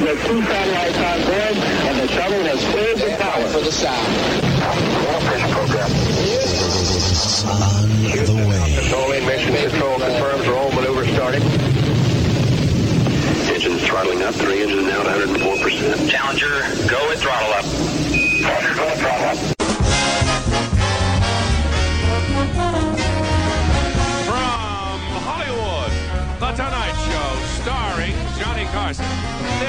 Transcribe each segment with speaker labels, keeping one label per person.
Speaker 1: the two on board, and the has cleared the tower for the sound. Control confirms
Speaker 2: throttling up. Three engines now at 104%.
Speaker 3: Challenger, go with throttle up.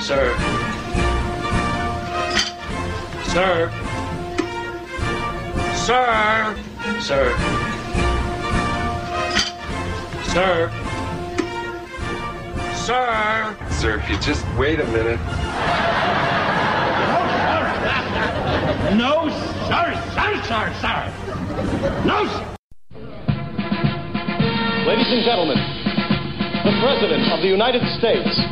Speaker 4: Sir. Sir. Sir. Sir. Sir. Sir. Sir,
Speaker 5: if you just wait a minute.
Speaker 1: No, sir, sir, sir, sir. No, sir.
Speaker 6: Ladies and gentlemen, the President of the United States.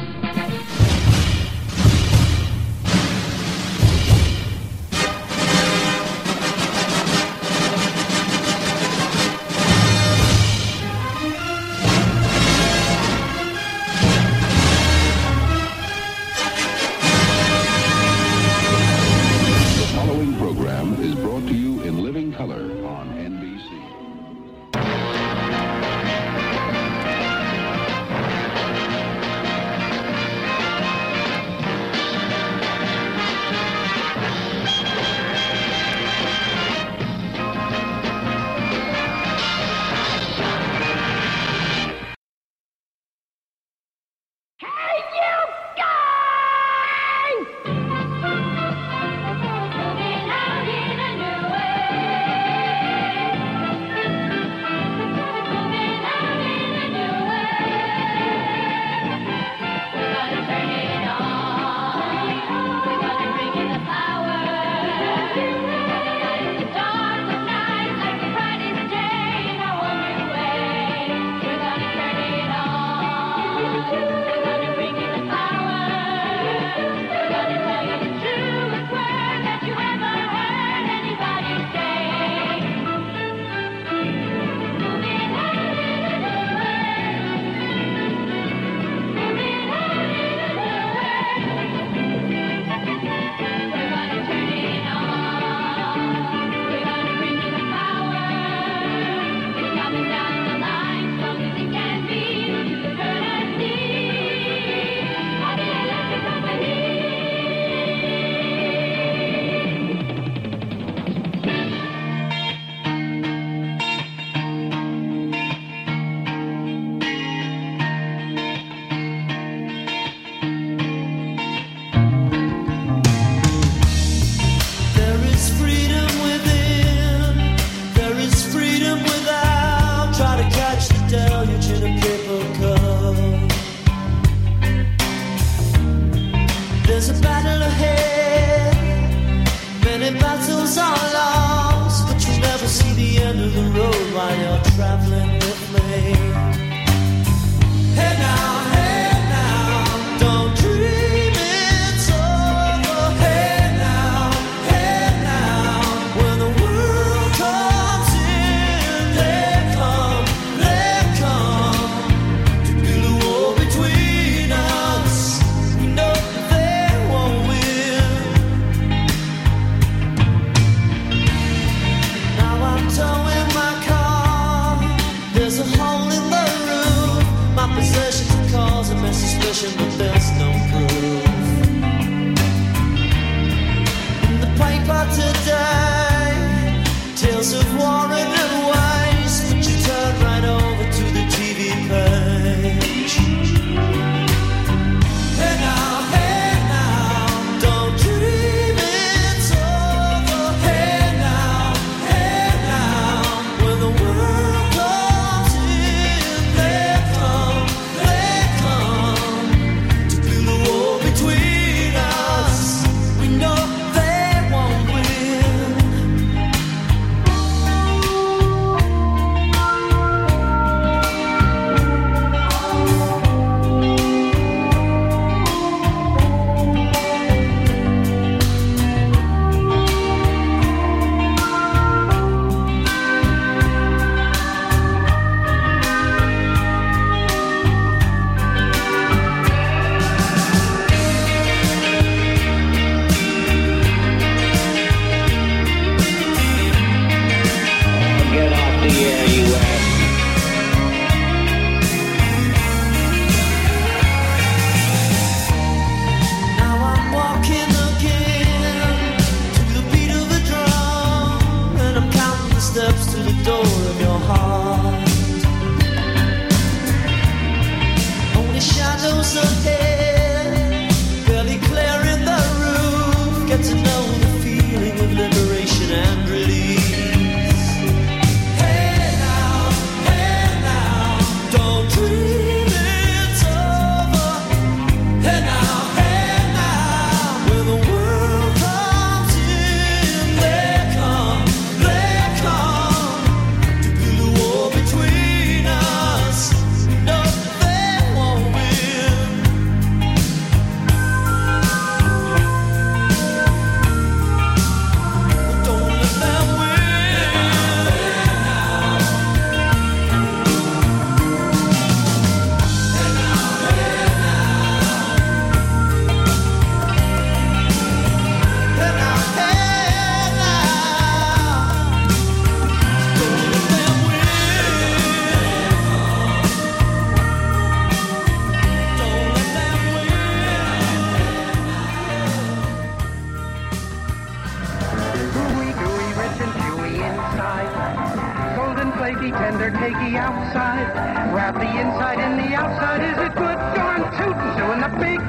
Speaker 2: the
Speaker 7: outside. Wrap the inside in the outside. Is it good? Darn tootin', doing the big,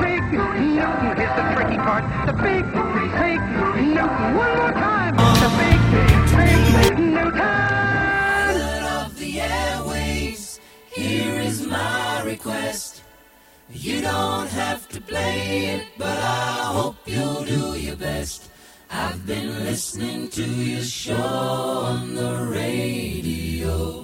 Speaker 7: Fig Newton. Here's the tricky part. The big, Fig Newton. One more time. The big, Fig Newton.
Speaker 8: of the
Speaker 9: airways, here is my request. You don't have to play it, but I hope you'll do your best. I've been listening to your show on the radio.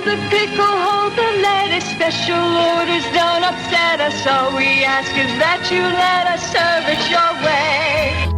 Speaker 10: hold the pickle, hold the lettuce. Special orders don't upset us. All we ask is that you let us serve it your way.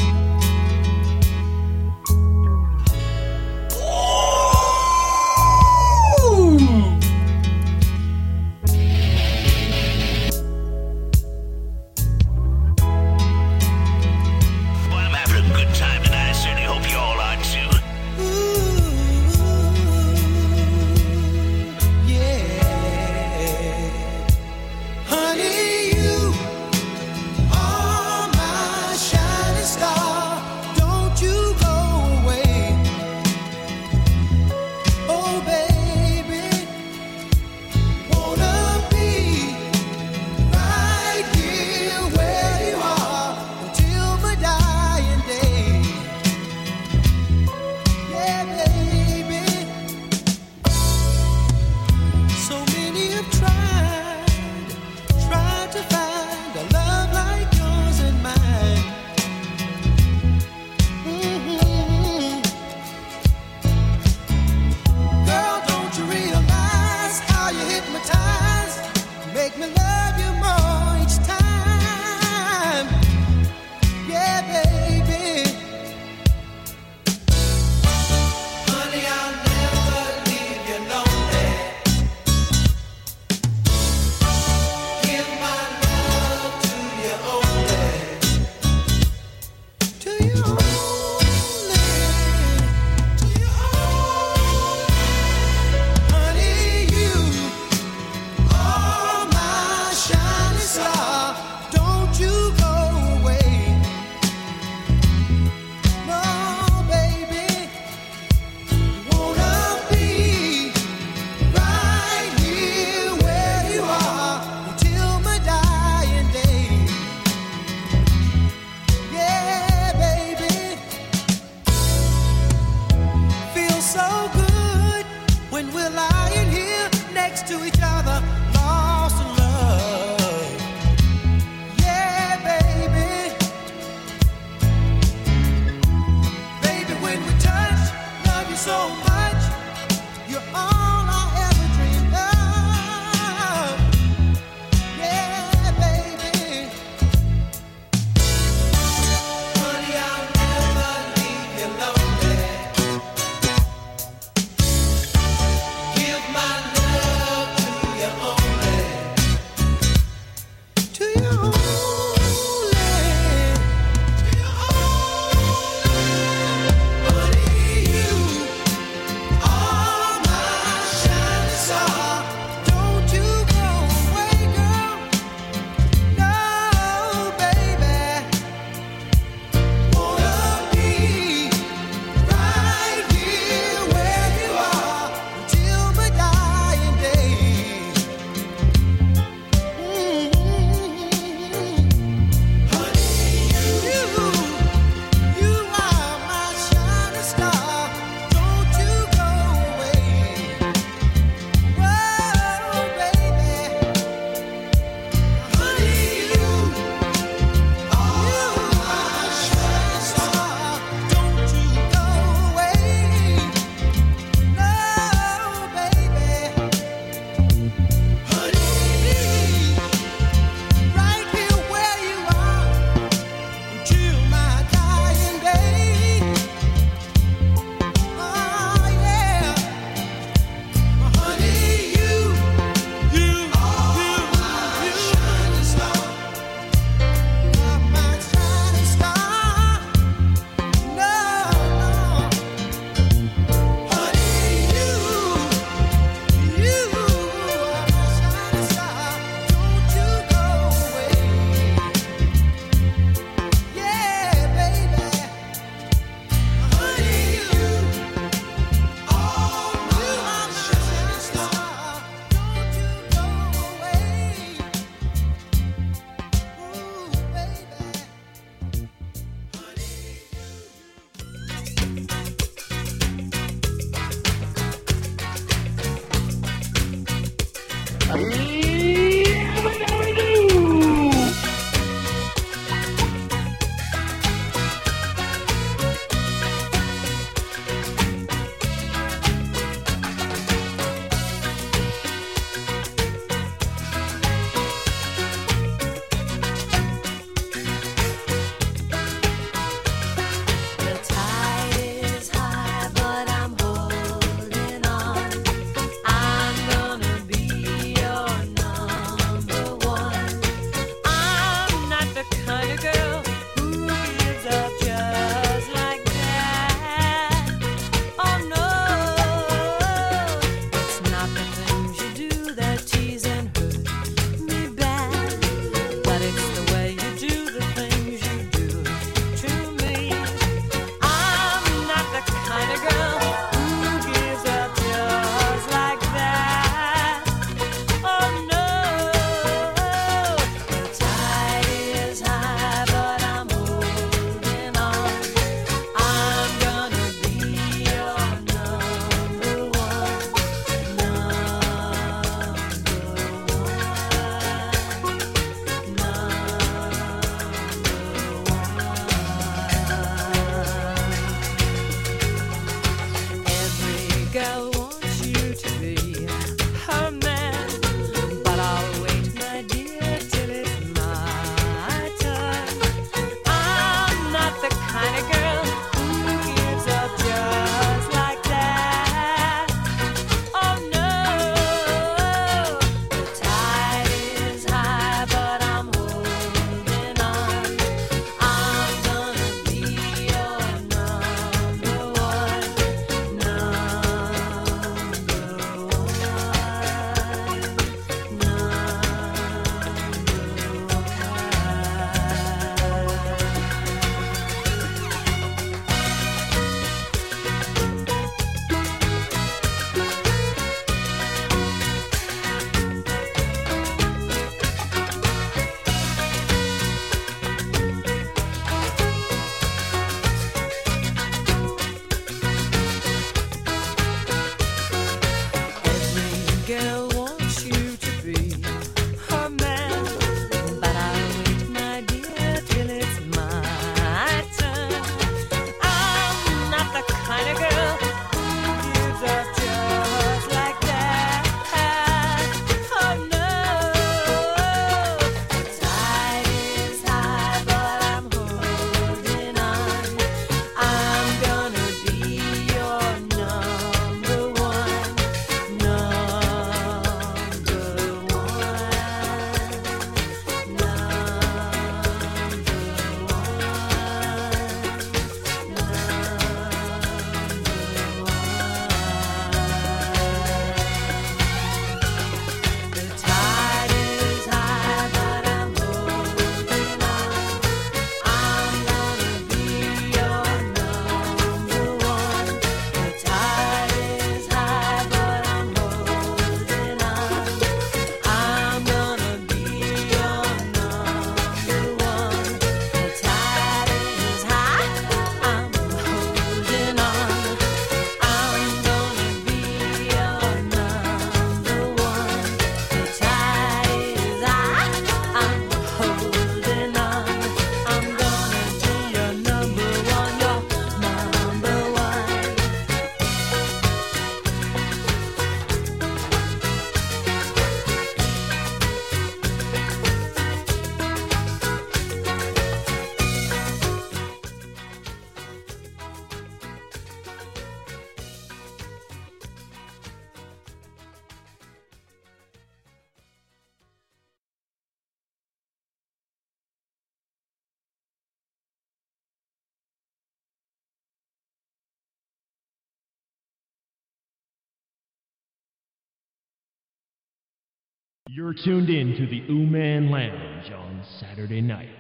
Speaker 8: You're
Speaker 11: tuned in to the Ooman Lounge on Saturday night.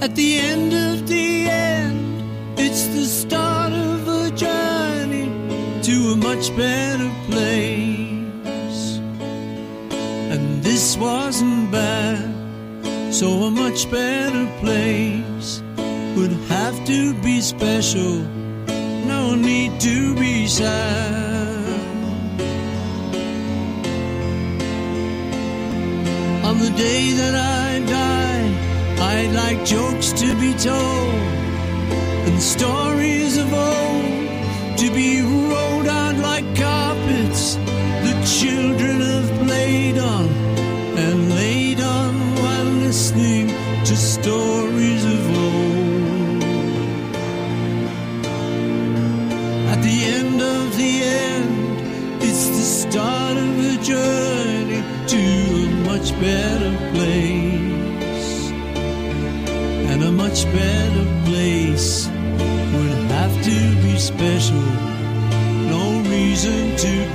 Speaker 12: At the end of the end, it's the start of a journey to a much better place. And this wasn't bad, so a much better place would have to be special to be sad. On the day that I die, I'd like jokes to be told and stories. special, no reason to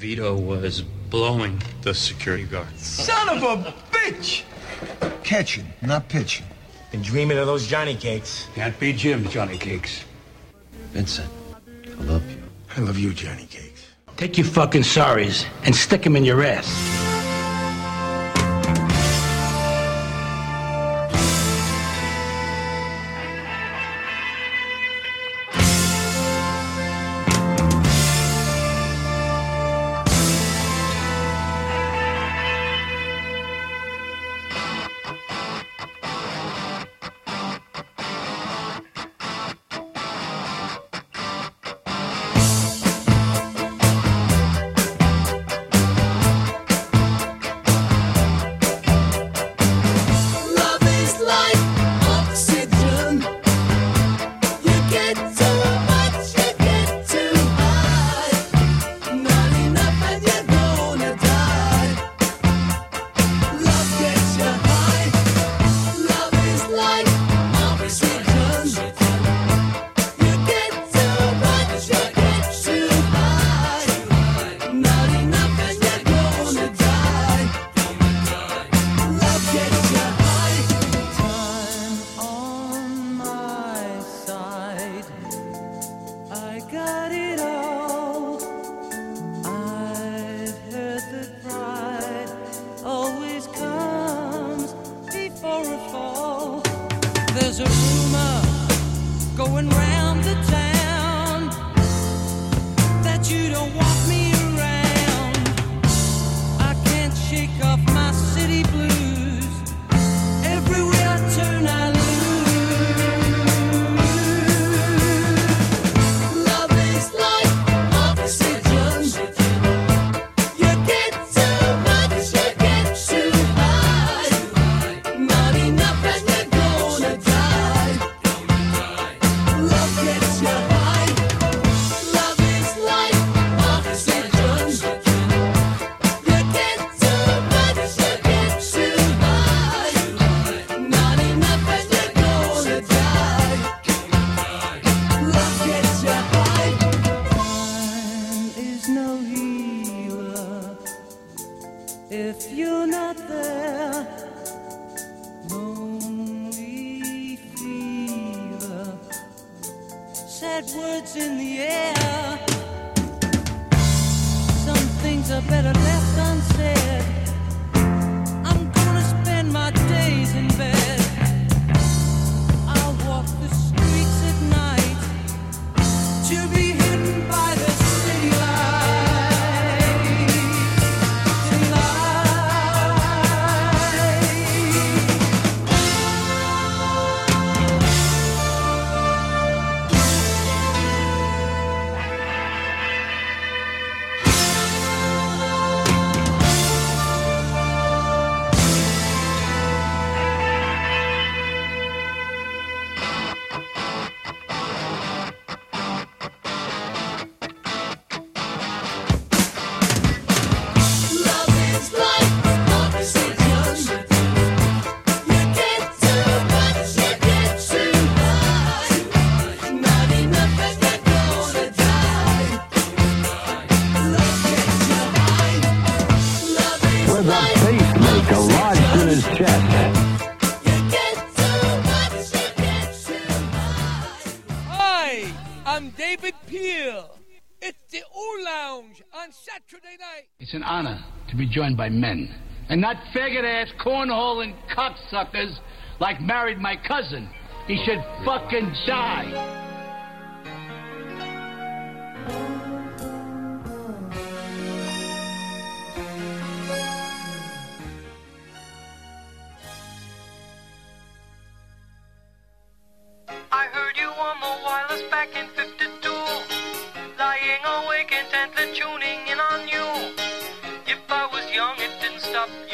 Speaker 4: Vito was blowing the security guard.
Speaker 13: Son of a bitch! Catching, not pitching.
Speaker 14: Been dreaming of those Johnny cakes.
Speaker 10: Can't be Jim's Johnny cakes.
Speaker 13: Vincent, I love you. I love you, Johnny cakes.
Speaker 10: Take your fucking sorries and stick them in your ass.
Speaker 15: It's
Speaker 10: an honor to be joined by men. And not faggot-ass, cornhole-and cocksuckers like married my cousin. He oh, should fucking die.
Speaker 16: back in 52, lying awake intently tuning
Speaker 17: up.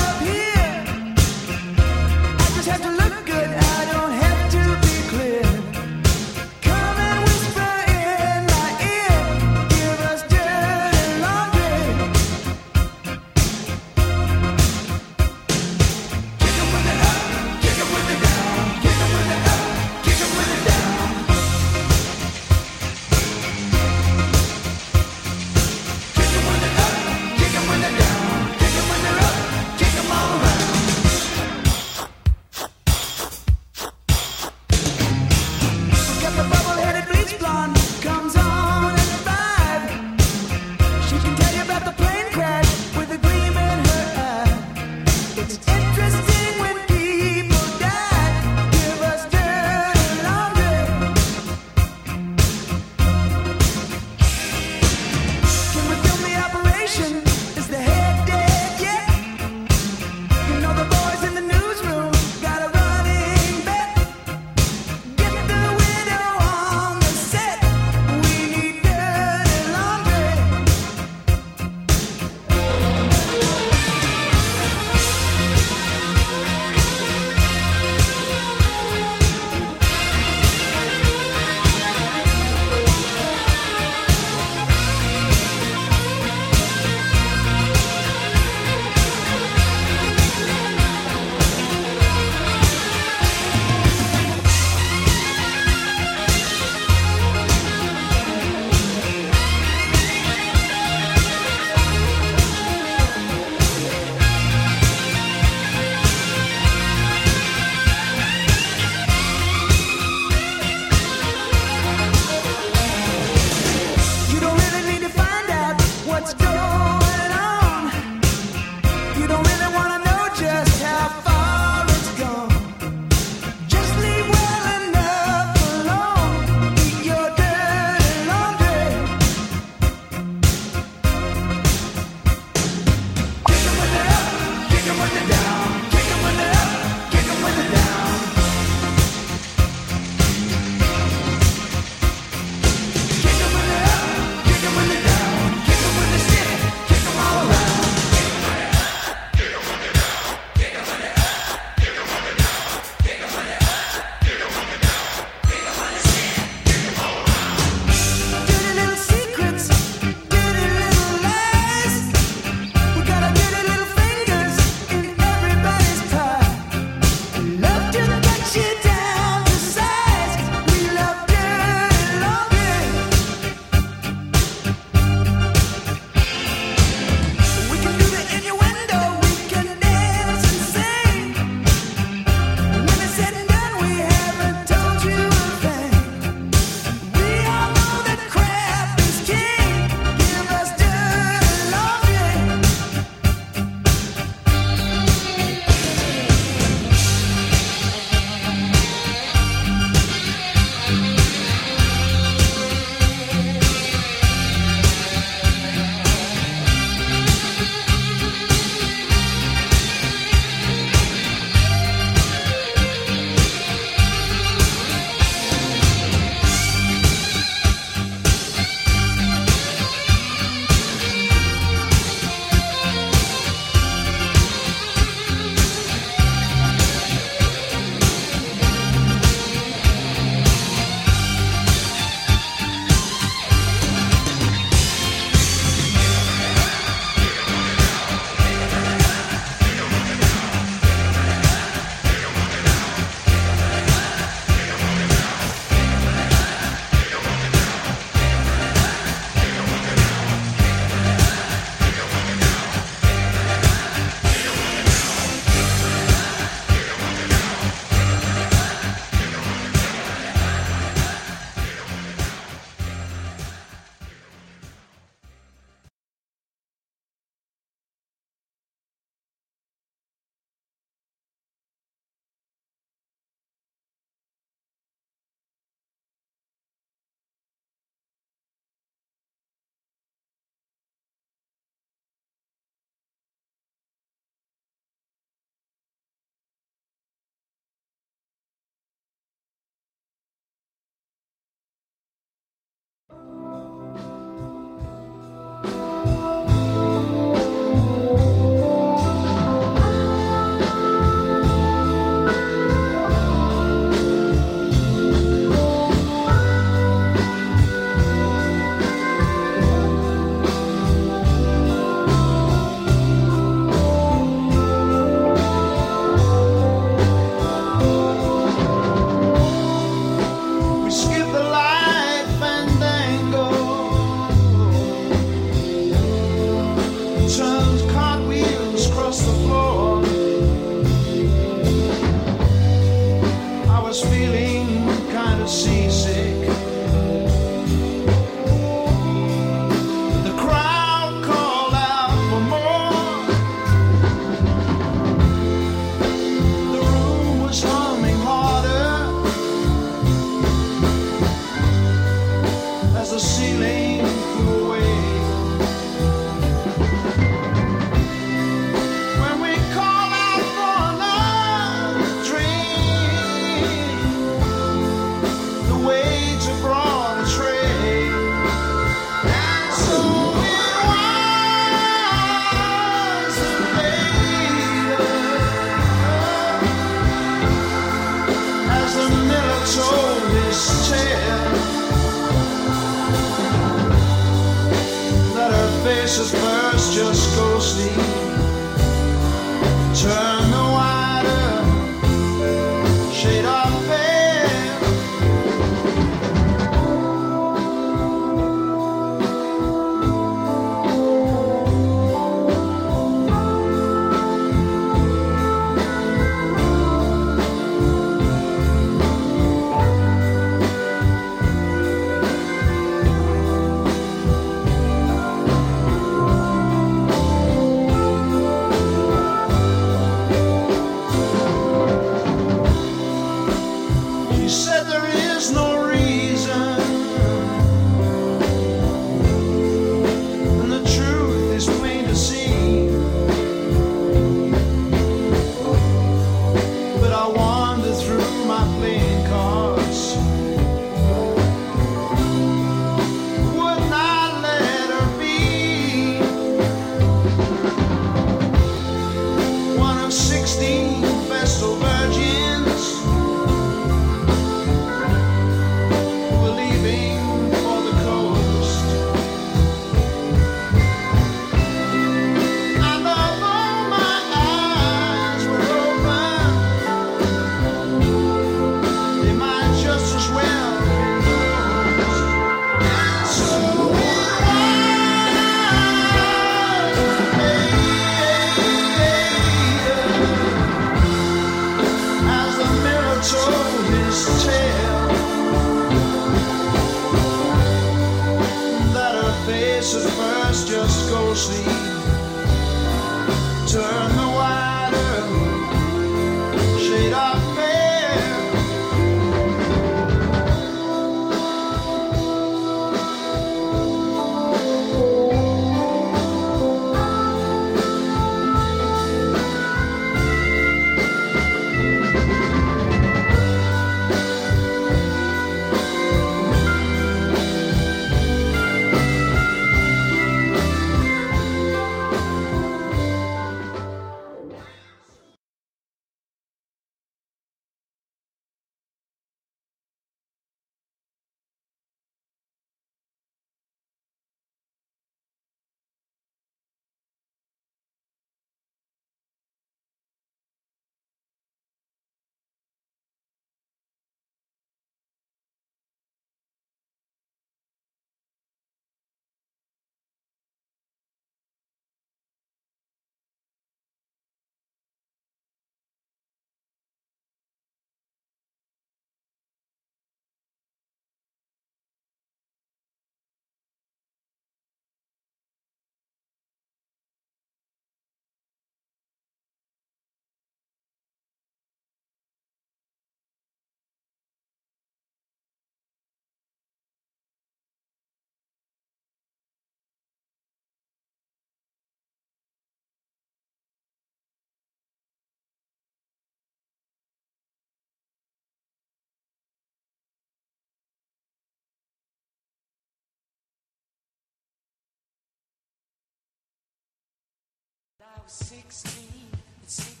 Speaker 8: 16 16.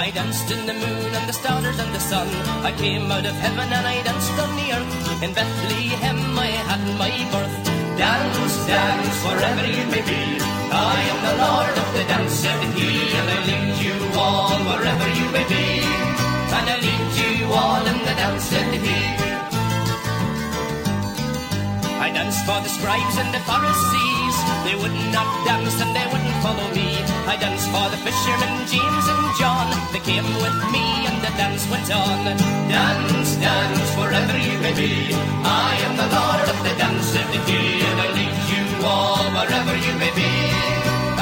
Speaker 8: I
Speaker 18: danced in the moon and the stars and the sun. I came out of heaven and I danced on the earth. In Bethlehem scribes and the Pharisees. They would not dance and they wouldn't follow me. I danced for the fishermen, James and John. They came with me and the dance went on. Dance, dance, wherever you may be. I am the Lord of the dance, said the king, and I lead you all wherever you may be.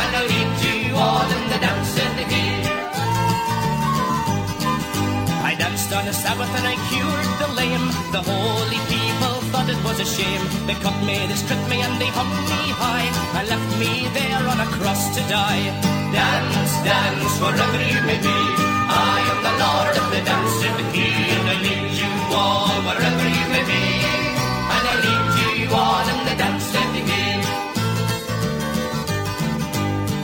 Speaker 18: And I lead you all in the dance, On a Sabbath and I cured the lame. The holy people thought it was a shame. They cut me, they stripped me, and they hung me high. And left me there on a cross to die. Dance, dance, wherever you may be. I am the Lord of the dance, said the king, and I lead you all wherever you may be. And I lead you all in the dance, said the king.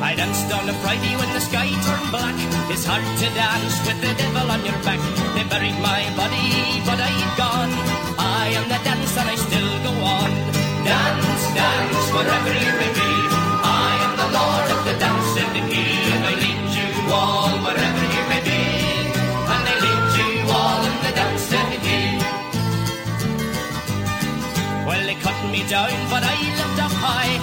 Speaker 18: I danced on a Friday when the sky turned black. It's hard to dance with the devil on your back. They buried my body, but I'm gone. I am the dance and I still go on. Dance, dance, wherever you may be. I am the Lord of the dance, said the king, and I lead you all wherever you may be. And I lead you all in the dance, said the king. Well, they cut me down, but I lived up high.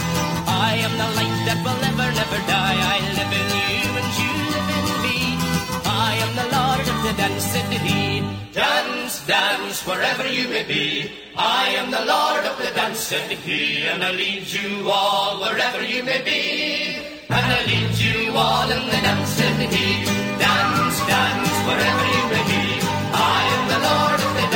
Speaker 18: I am the light that will never, never die. I live in you and you am the Lord of the dance, he. Dance, dance, wherever you may be. I am the Lord of the dance, said he, and I lead you all wherever you may be. And I lead you all in the dance, said he. Dance, dance, wherever you may be. I am the Lord of the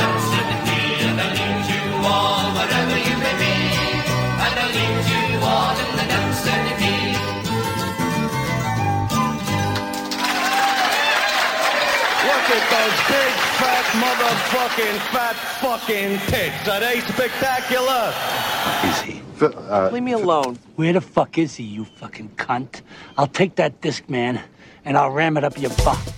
Speaker 19: motherfucking fat fucking tits. Are they spectacular? Is he?
Speaker 20: Uh, Leave me alone. Where the fuck is he, you fucking cunt? I'll take that disc, man, and I'll ram it up your butt.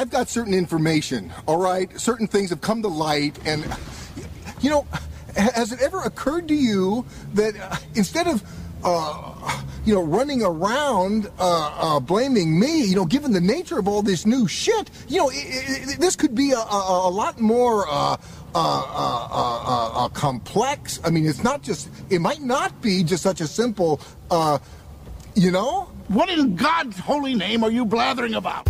Speaker 21: I've got certain information, all right? Certain things have come to light, and, you know, has it ever occurred to you that uh, instead of uh, you know, running around uh, uh, blaming me, you know, given the nature of all this new shit, you know, it, it, this could be a, a, a lot more uh, uh, complex. I mean, it's not just, it might not be just such a simple, you know?
Speaker 22: What in God's holy name are you blathering about?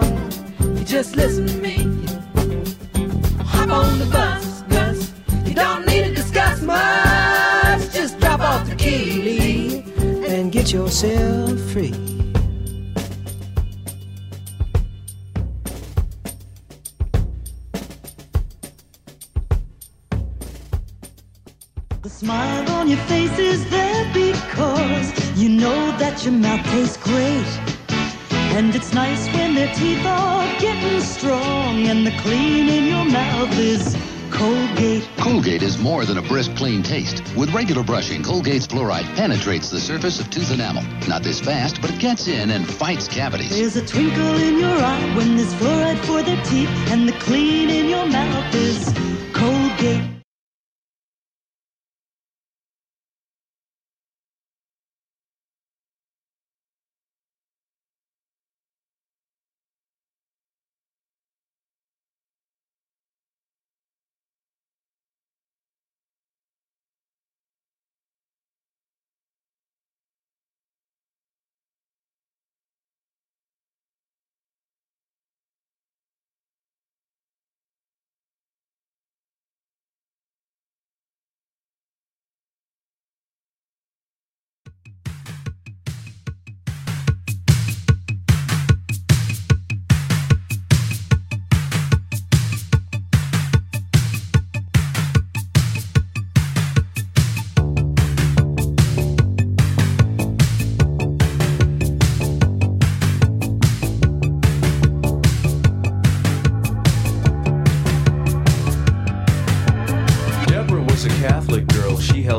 Speaker 23: Just listen to me. Hop on the bus. You don't need to discuss much. Just drop off the key, and get yourself free.
Speaker 24: The smile on your face is there because you know that your mouth tastes great. And it's nice when their teeth are getting strong and the clean in your mouth is Colgate.
Speaker 25: Colgate is more than a brisk, clean taste. With regular brushing, Colgate's fluoride penetrates the surface of tooth enamel. Not this fast, but it gets in and fights cavities.
Speaker 24: There's a twinkle in your eye when there's fluoride for their teeth and the clean in your mouth is Colgate.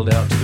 Speaker 26: Held out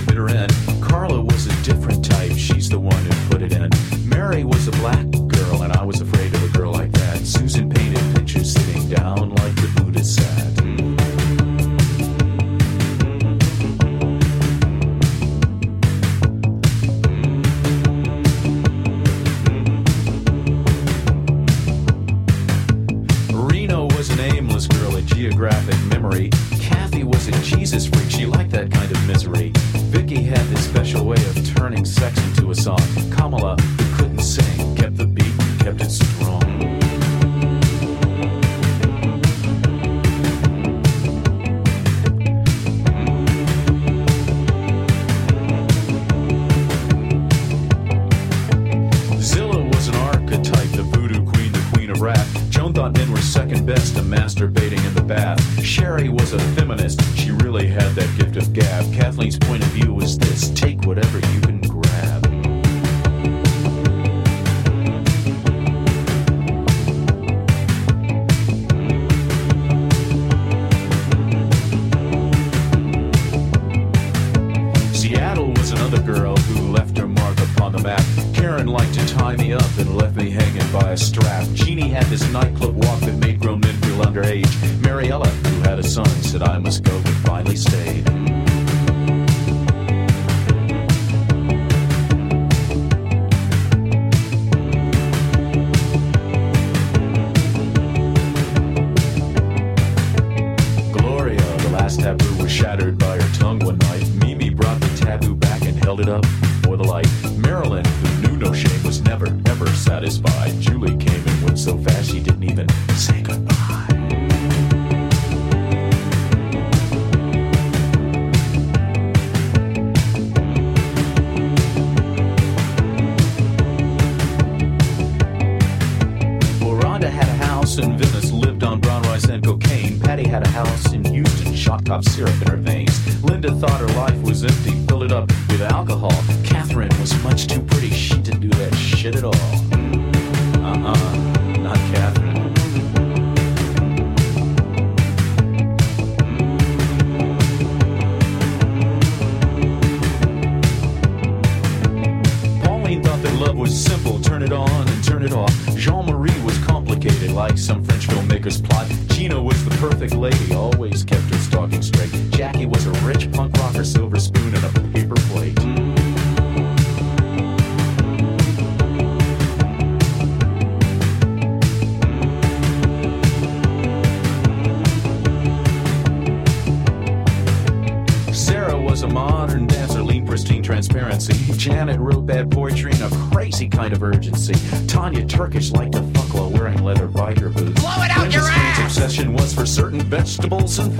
Speaker 26: vegetables and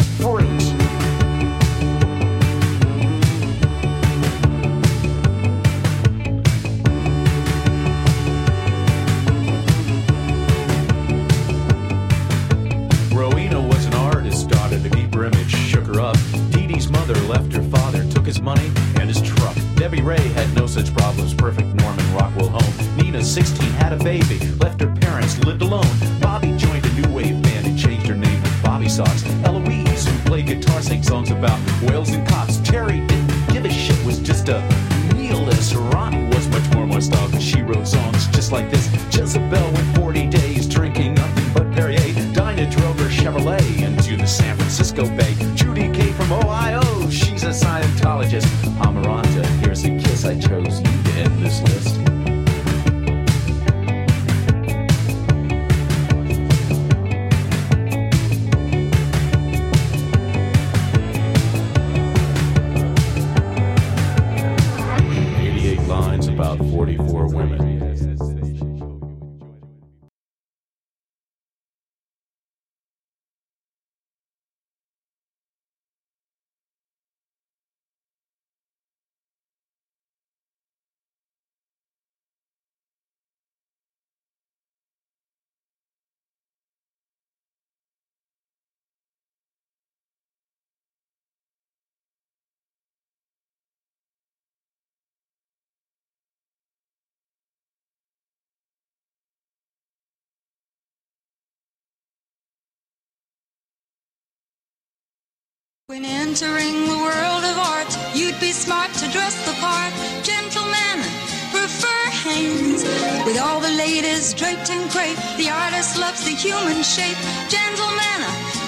Speaker 27: When entering the world of art, you'd be smart to dress the part. Gentlemen prefer Hanes. With all the ladies draped in crepe, the artist loves the human shape. Gentlemen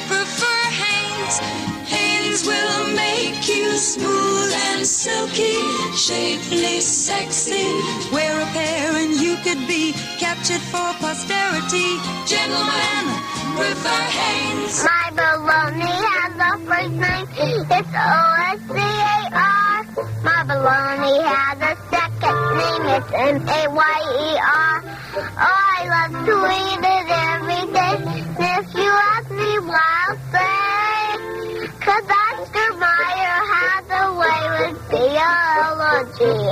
Speaker 27: prefer Hanes. Hanes will make you smooth and silky, shapely, sexy. Wear a pair and you could be captured for posterity. Gentlemen prefer Hanes.
Speaker 28: My baloney has a first name. It's O-S-C-A-R. My baloney has a second name. It's M-A-Y-E-R. Oh, I love to eat it every day. If you ask me why, I'll say, cause Oscar Mayer has a way with B-O-L-O-G-N-A.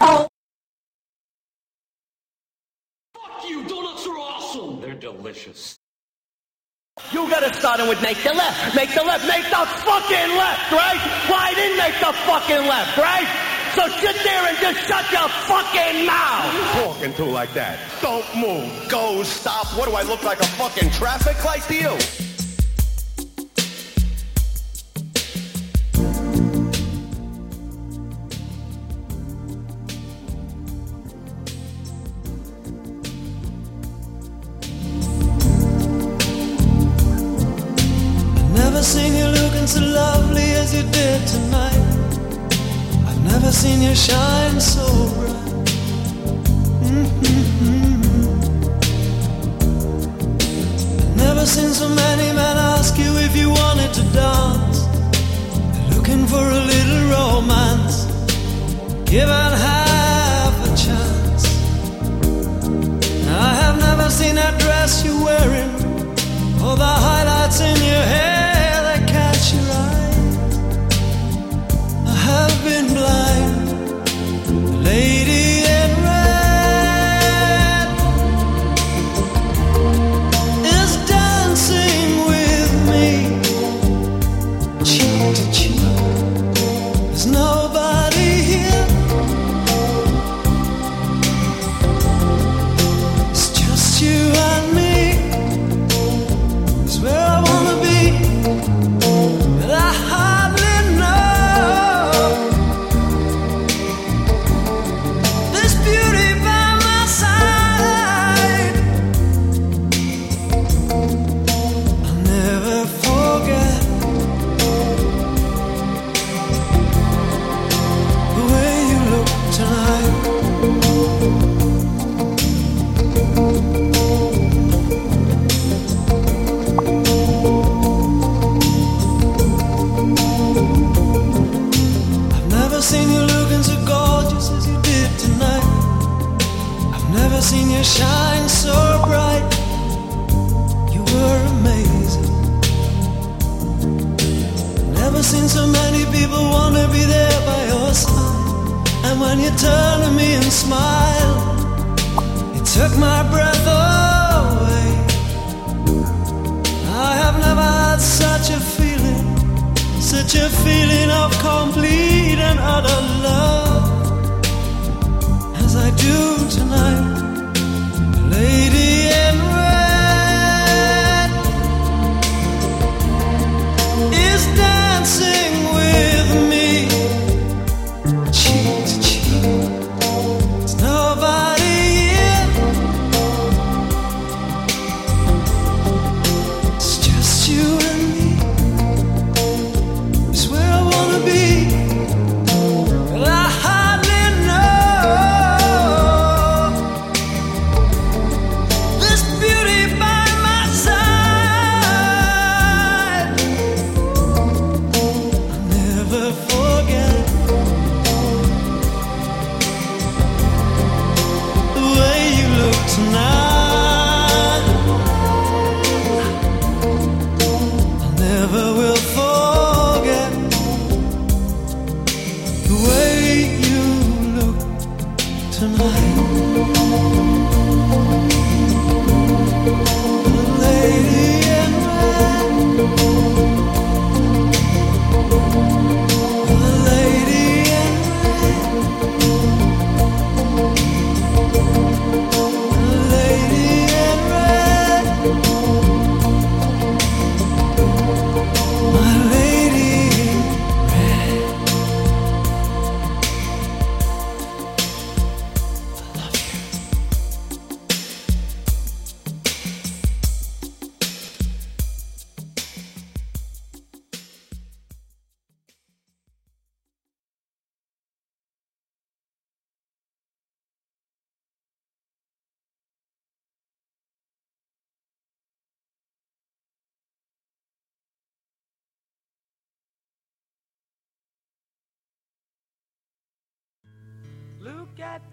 Speaker 28: Oh.
Speaker 29: Fuck you donuts are awesome. They're delicious.
Speaker 30: You gotta start it with make the left, make the left, make the fucking left, right? Why didn't make the fucking left, right? So sit there and just shut your fucking mouth.
Speaker 31: Talking to like that. Don't move. Go. Stop. What do I look like? A fucking traffic light to you?
Speaker 8: So lovely as you did tonight. I've never seen you shine so bright. Mhm. Never seen so many men ask you if you wanted to dance. They're looking for a little romance. Give Given half a chance. I have never seen that dress you're wearing. Or the highlights in your hair I have been blind, lady you turn to me and smile, it took my breath away. I have never had such a feeling. Such a feeling of complete and utter love as I do tonight,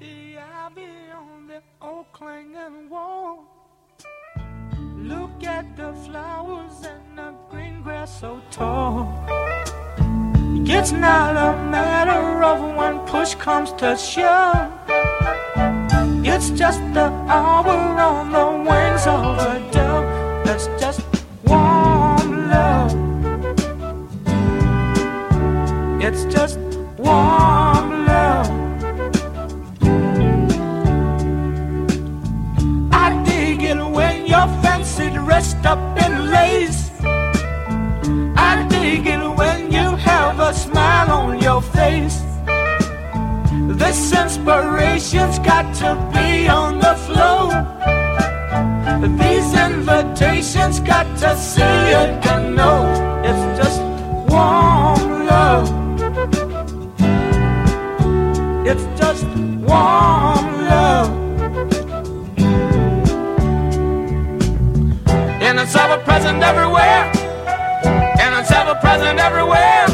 Speaker 32: the ivy on the old clanging wall. Look at the flowers and the green grass so tall. It's not a matter of when push comes to shove. It's just the hour on the wings of a dove. That's just warm love. It's just warm dressed up in lace. I dig it when you have a smile on your face. This inspiration's got to be on the floor. These invitations got to see it and know it's just warm love. It's just warm ever present everywhere. And it's ever present everywhere.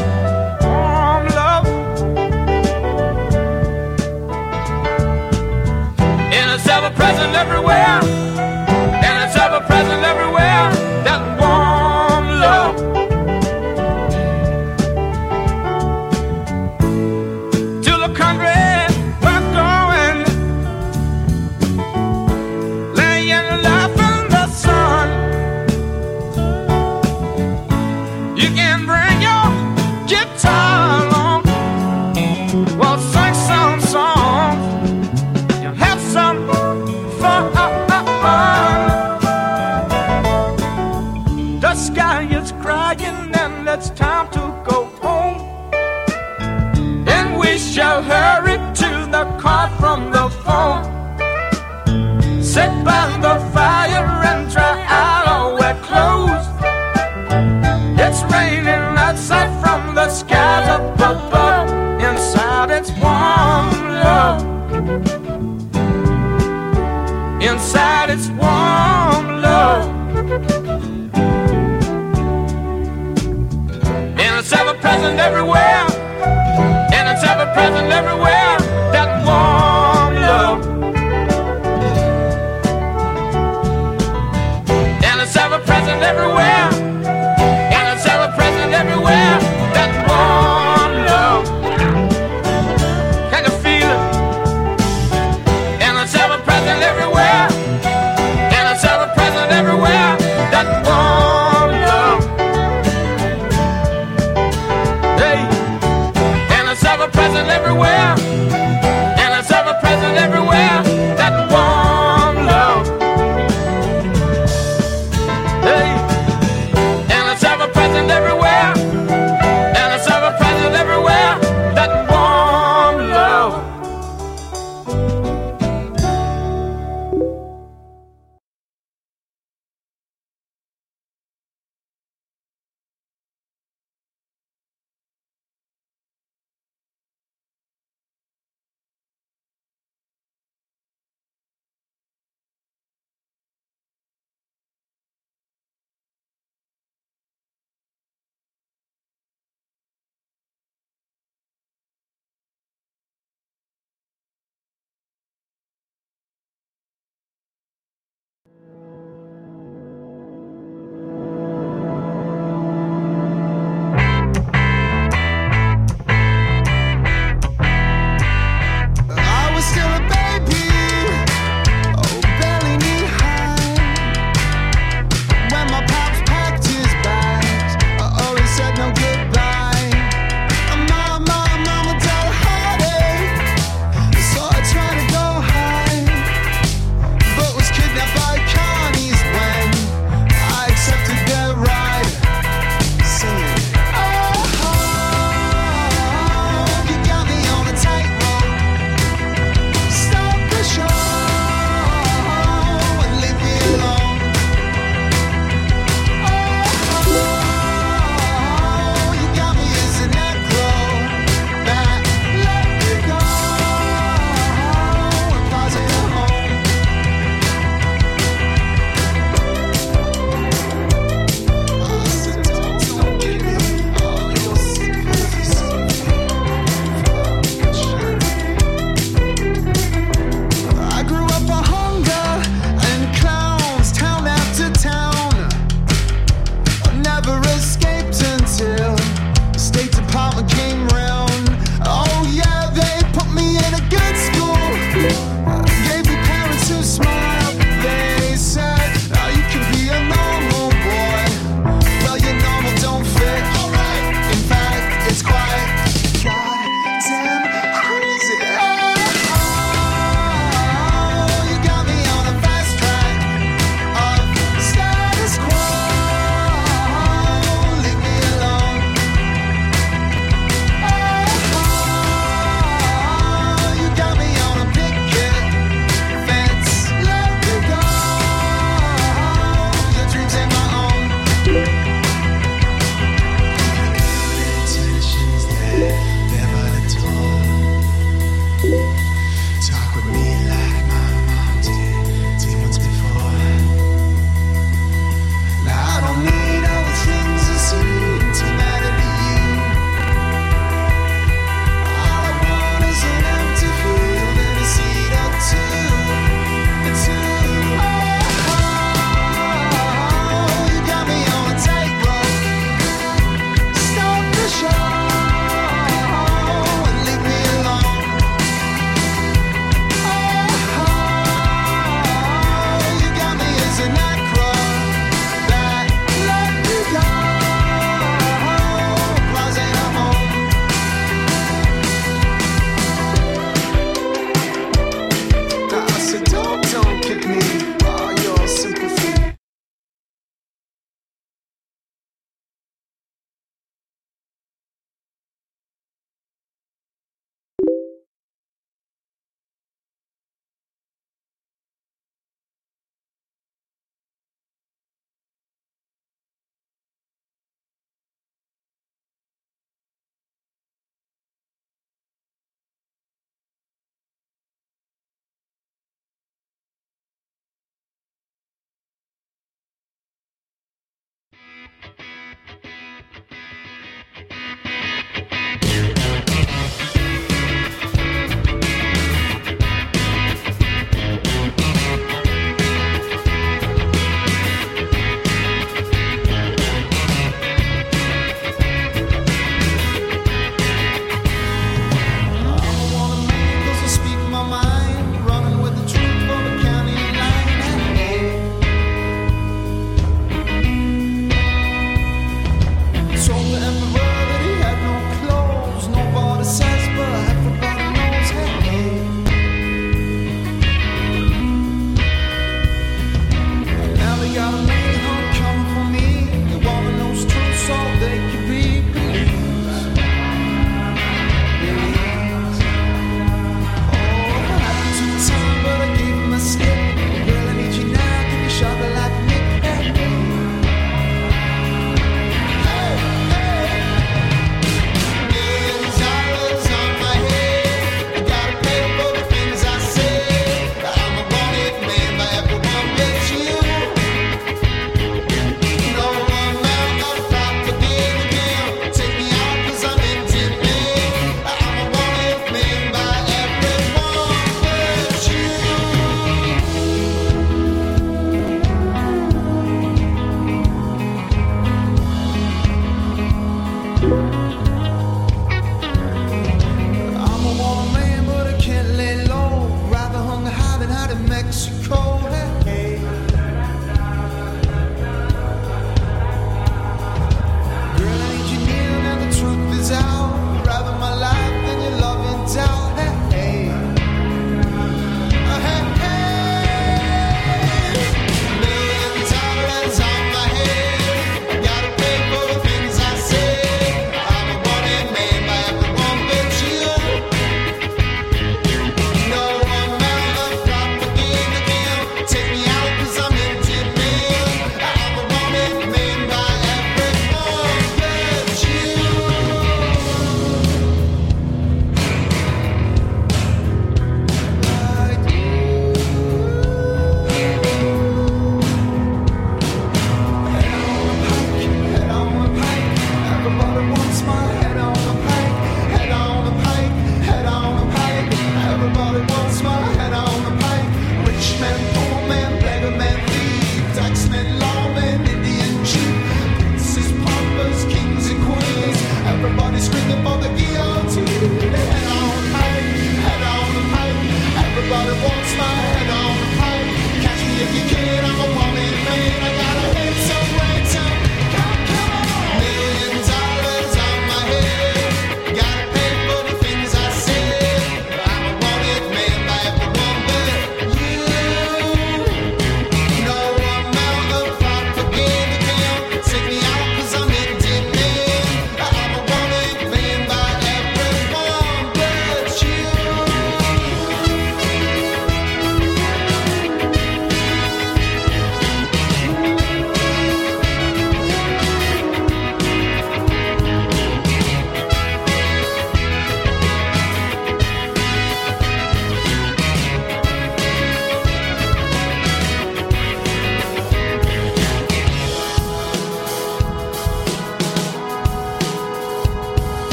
Speaker 32: Warm love. And it's ever present everywhere. And it's ever present everywhere. That warm love. To the country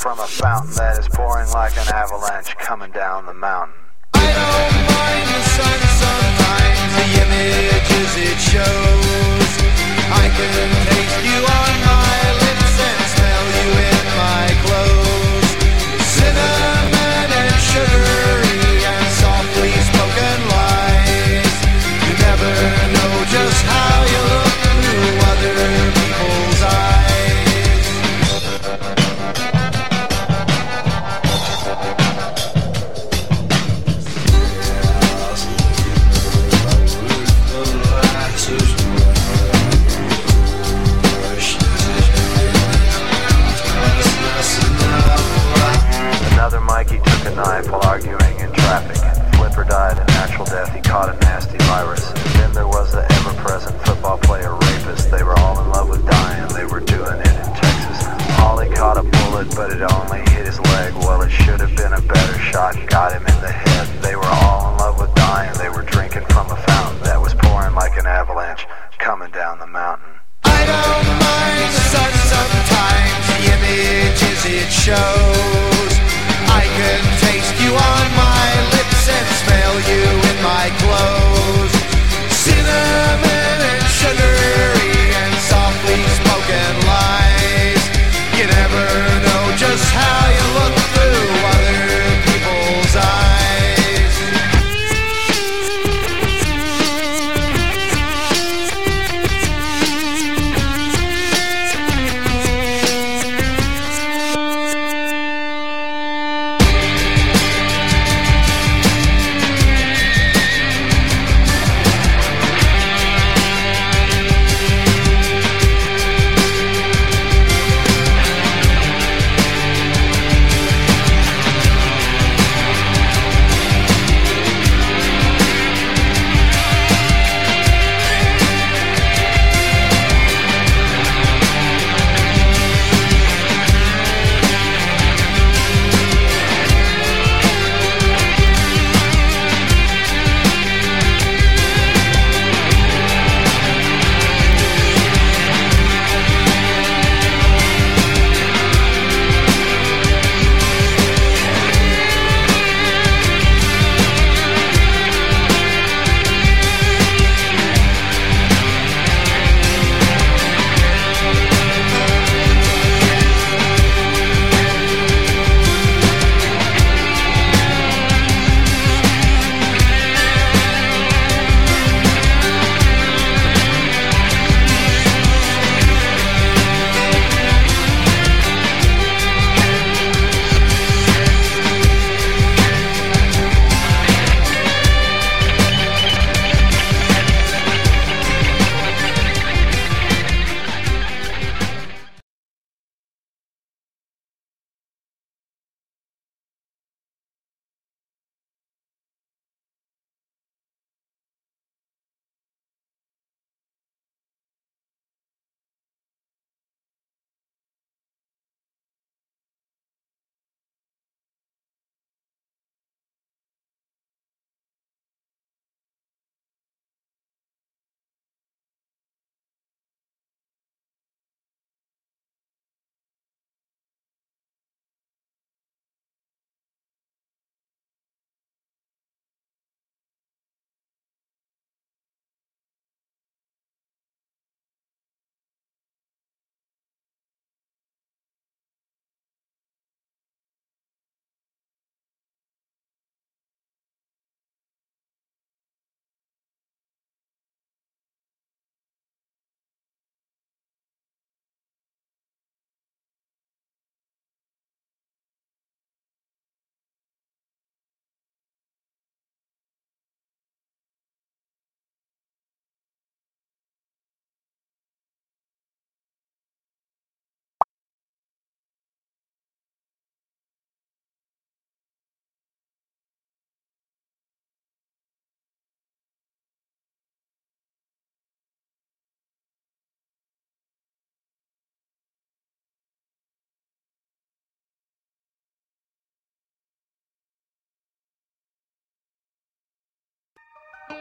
Speaker 32: from
Speaker 33: a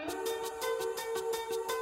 Speaker 34: What the fucking bitch bastard?
Speaker 30: Welcome to your life.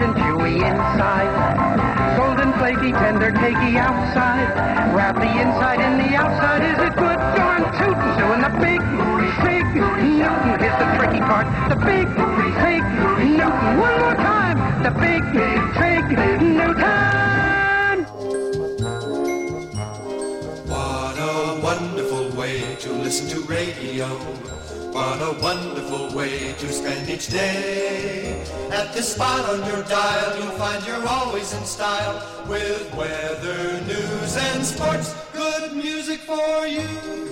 Speaker 7: and chewy inside. Golden flaky, tender cakey outside. A
Speaker 35: wonderful way to spend each day. At this spot on your dial, you'll find you're always in style with weather, news, and sports. Good
Speaker 10: music for you.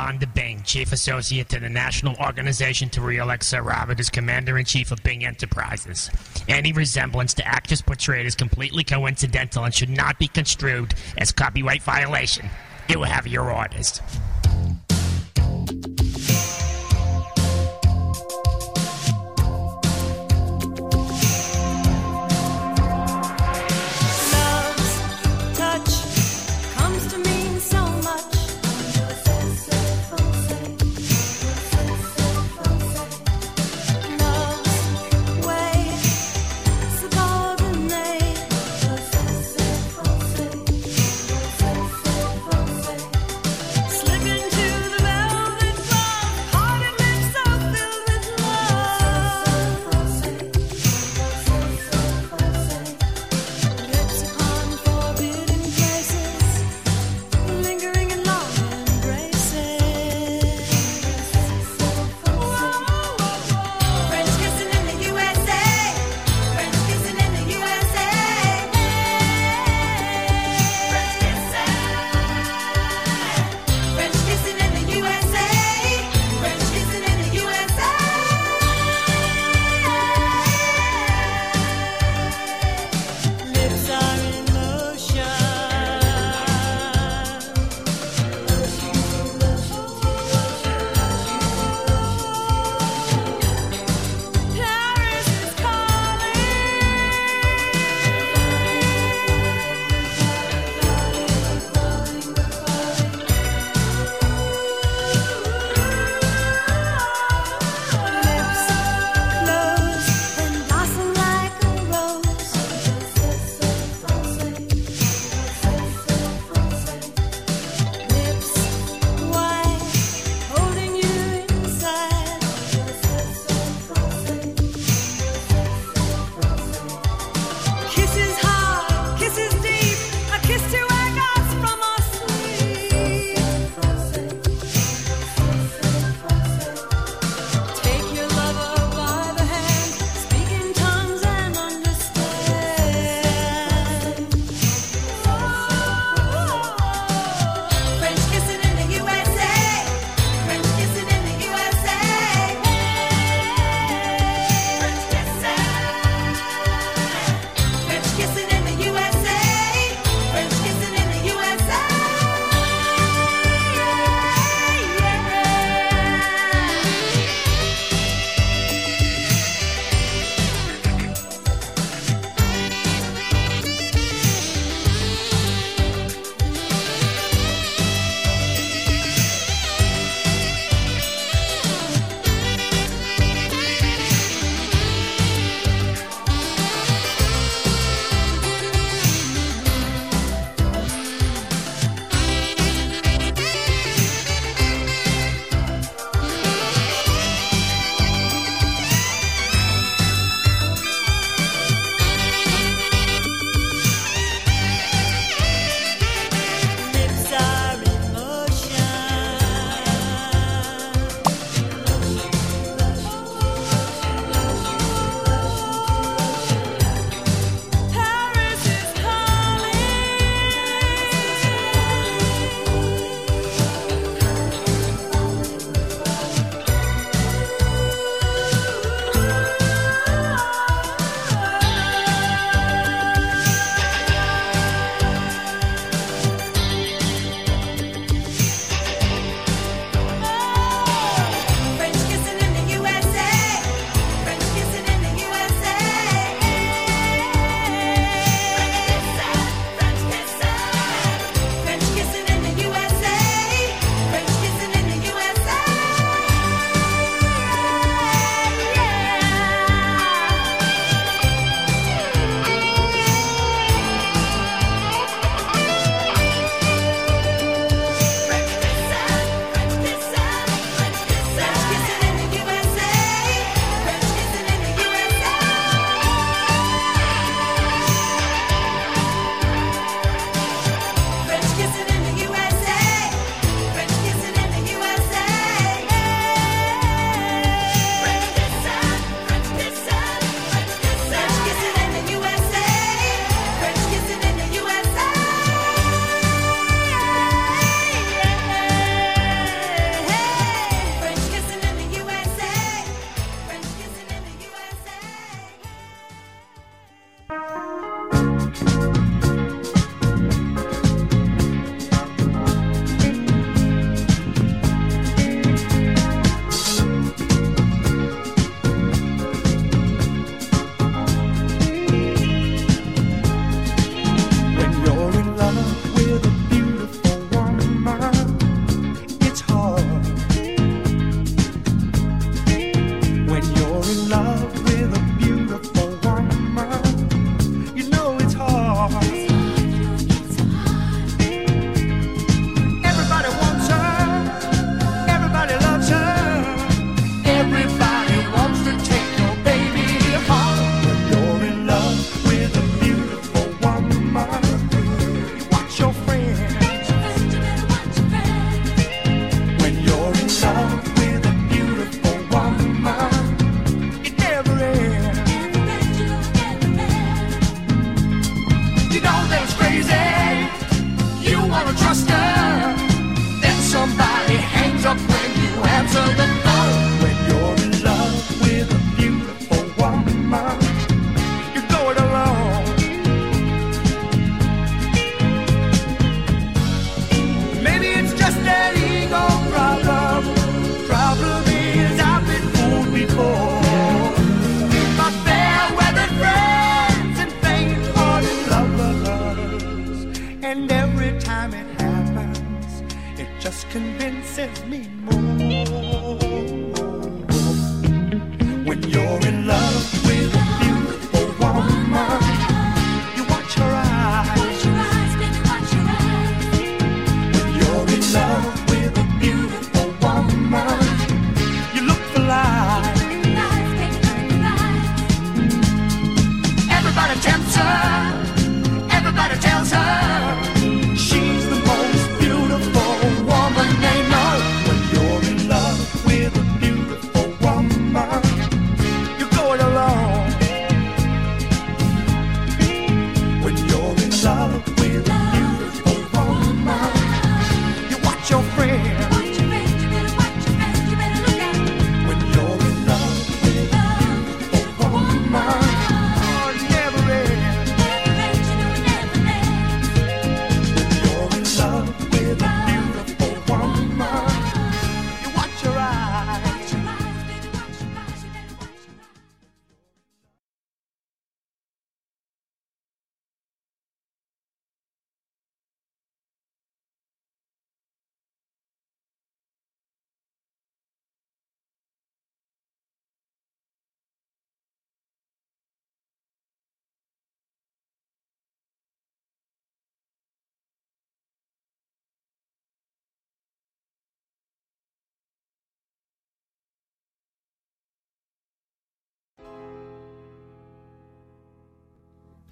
Speaker 36: Yolanda Bing, Chief Associate to the National Organization to Re-elect Sir Robert as Commander-in-Chief of Bing Enterprises. Any resemblance to actors portrayed is completely coincidental and should not be construed as copyright violation. You have your orders.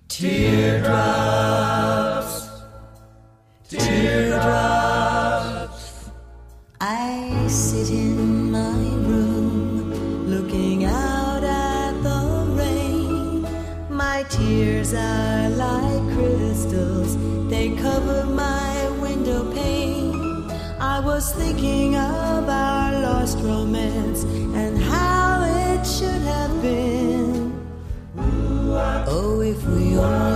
Speaker 23: Teardrop. if we are.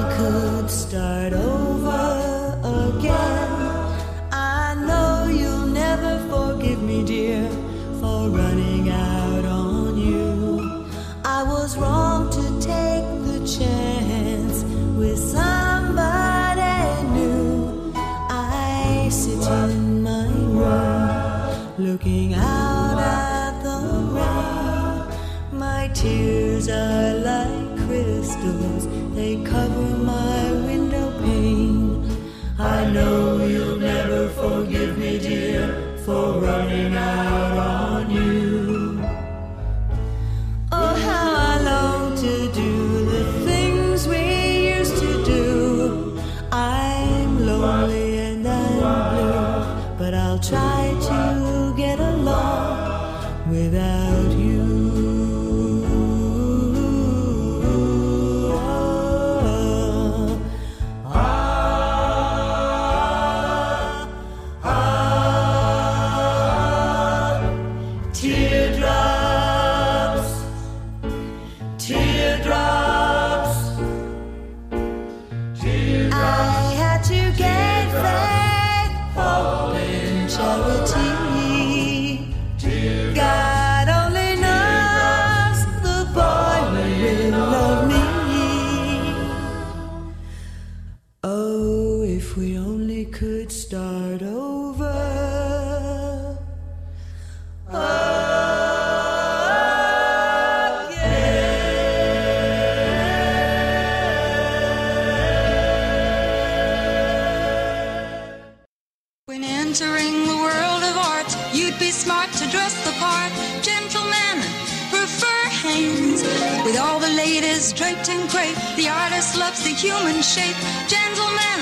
Speaker 27: Gentlemen,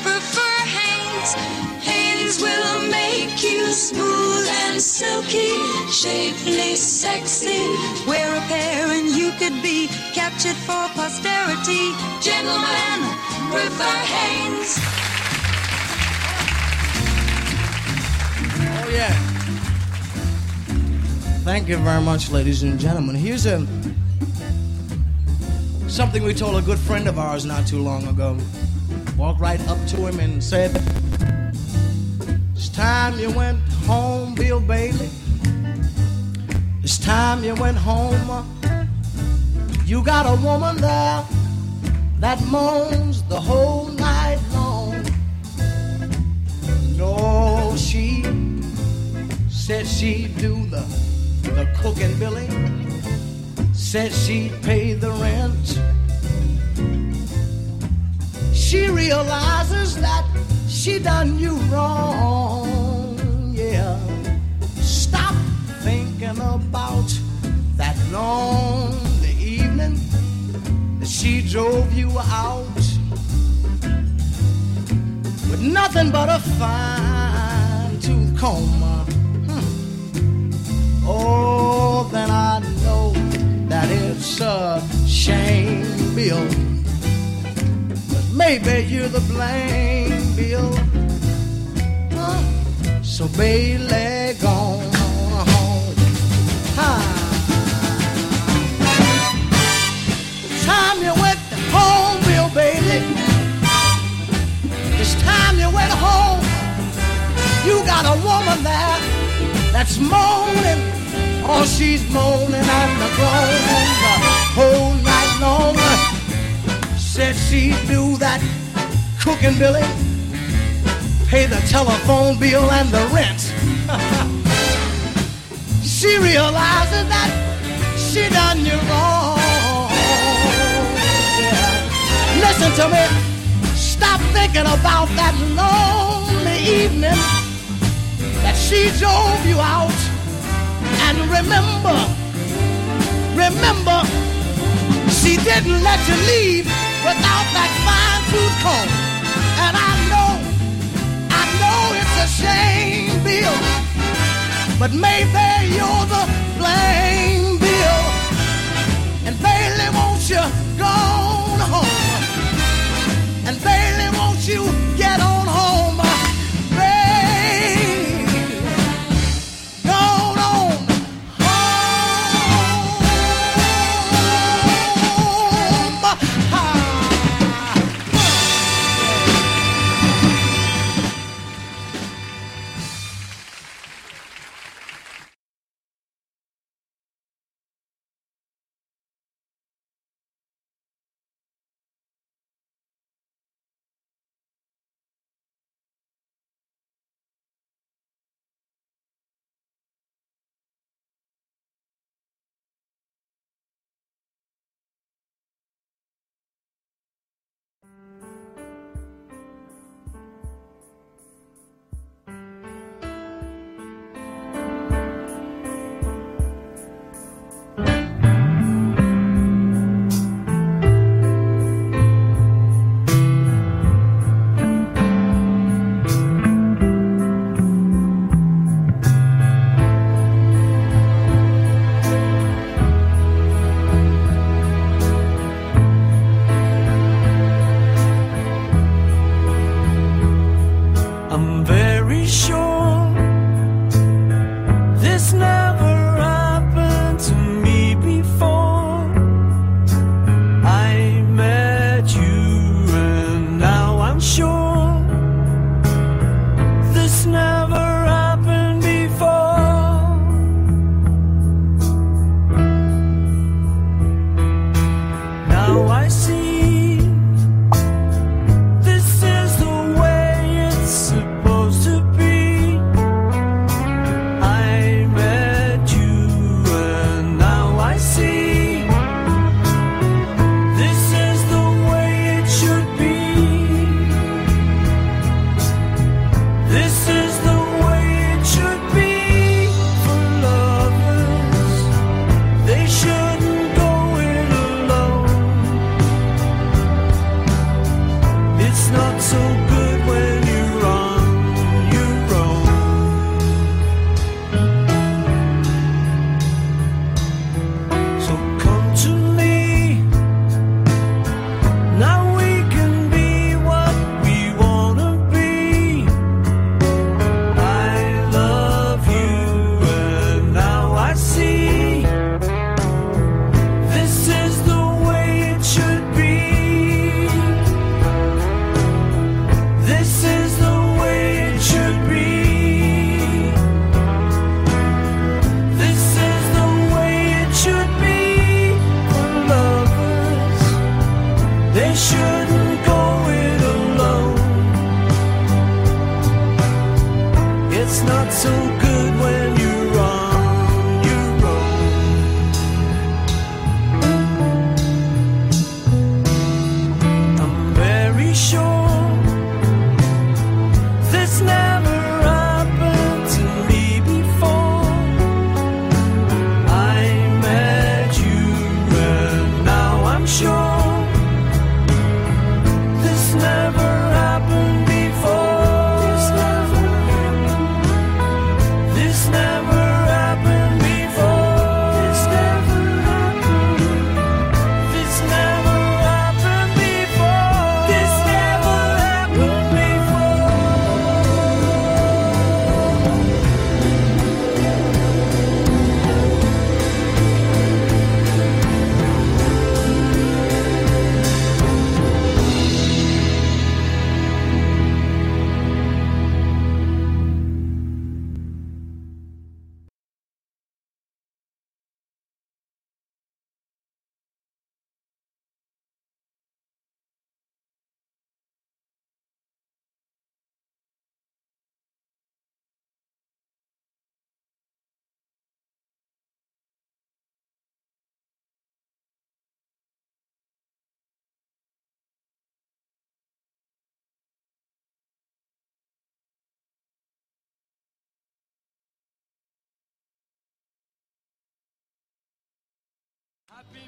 Speaker 27: prefer Hanes. Hanes will make you smooth and silky, shapely, sexy. Wear a pair and you could be captured for posterity. Gentlemen, prefer Hanes.
Speaker 37: Oh, yeah.
Speaker 33: Thank you very much, ladies and gentlemen. Here's a something we told a good friend of ours not too long ago. Walked right up to him and said, It's time you went home, Bill Bailey. It's time you went home. Uh. You got a woman there that moans the whole night long. No, she said she'd do the the cooking, Billy. Said she'd pay the rent. She realizes that she done you wrong. Yeah. Stop thinking about that lonely evening that she drove you out with nothing but a fine tooth comb. Hmm. Oh, then I know that it's a shame, Bill. Maybe you're the blame, Bill. So, Bailey, gone home. Hi. Time you went home, Bill Bailey. It's time you went home. You got a woman there that's moaning. Oh, she's moaning and the groaning the whole night long. Said she'd do that cooking, Billy. Pay the telephone bill and the rent. she realizes that she done you wrong. Yeah. Listen to me. Stop thinking about that lonely evening that she drove you out. And remember, remember, she didn't let you leave without that fine tooth comb. And I know, I know it's a shame, Bill, but maybe you're the blame, Bill. And Bailey, won't you go home? And Bailey, won't you get on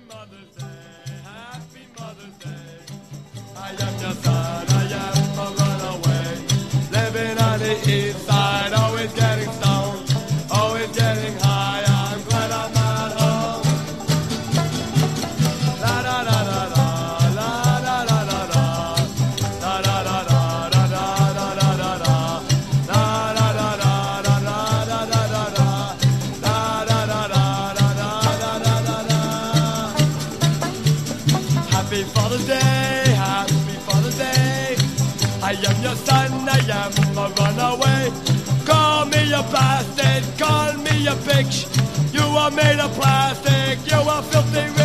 Speaker 38: mother's are made of plastic. You are filthy.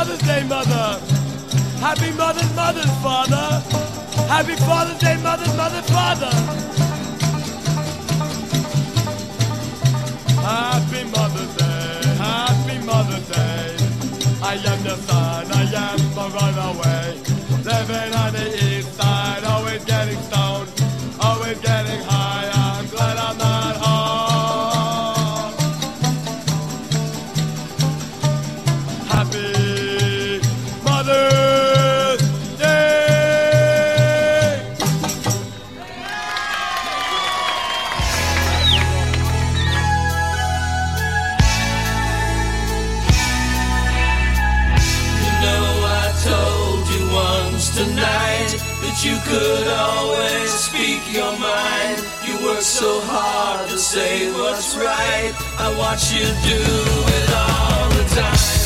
Speaker 38: Mother's Day, Mother. Happy Mother's Mother's Father. Happy Father's Day, Mother's Mother's, Father. Happy Mother's Day, Happy Mother's Day. I am the son, I am the runaway. Living on the east side, always getting stoned, always getting high. say what's right. I watch you do it all the time.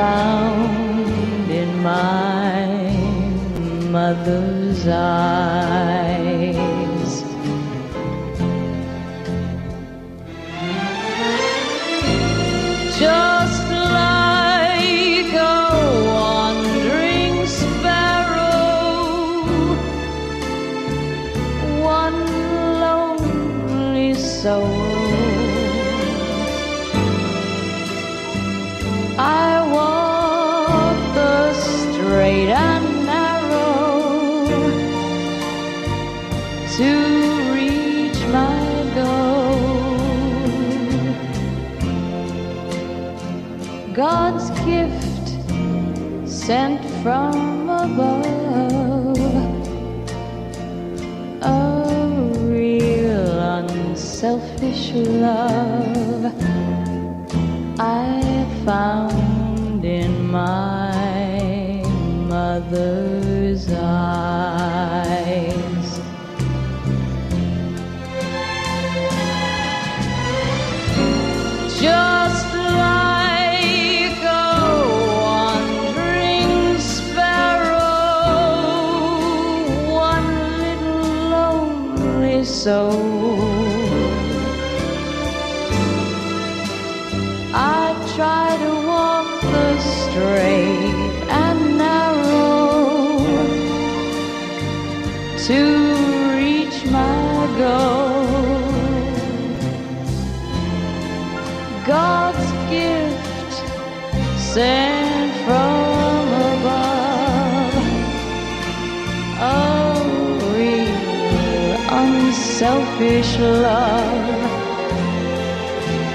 Speaker 39: found in my mother's eyes. sent from above. A real unselfish love I found in my. selfish love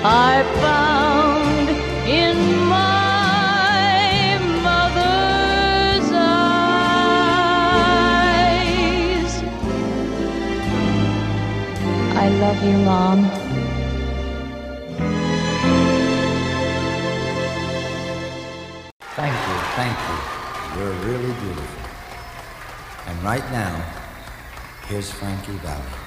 Speaker 39: I found in my mother's eyes. I love you, Mom.
Speaker 37: Thank you, thank you. You're really beautiful. And right now, here's Frankie Valli.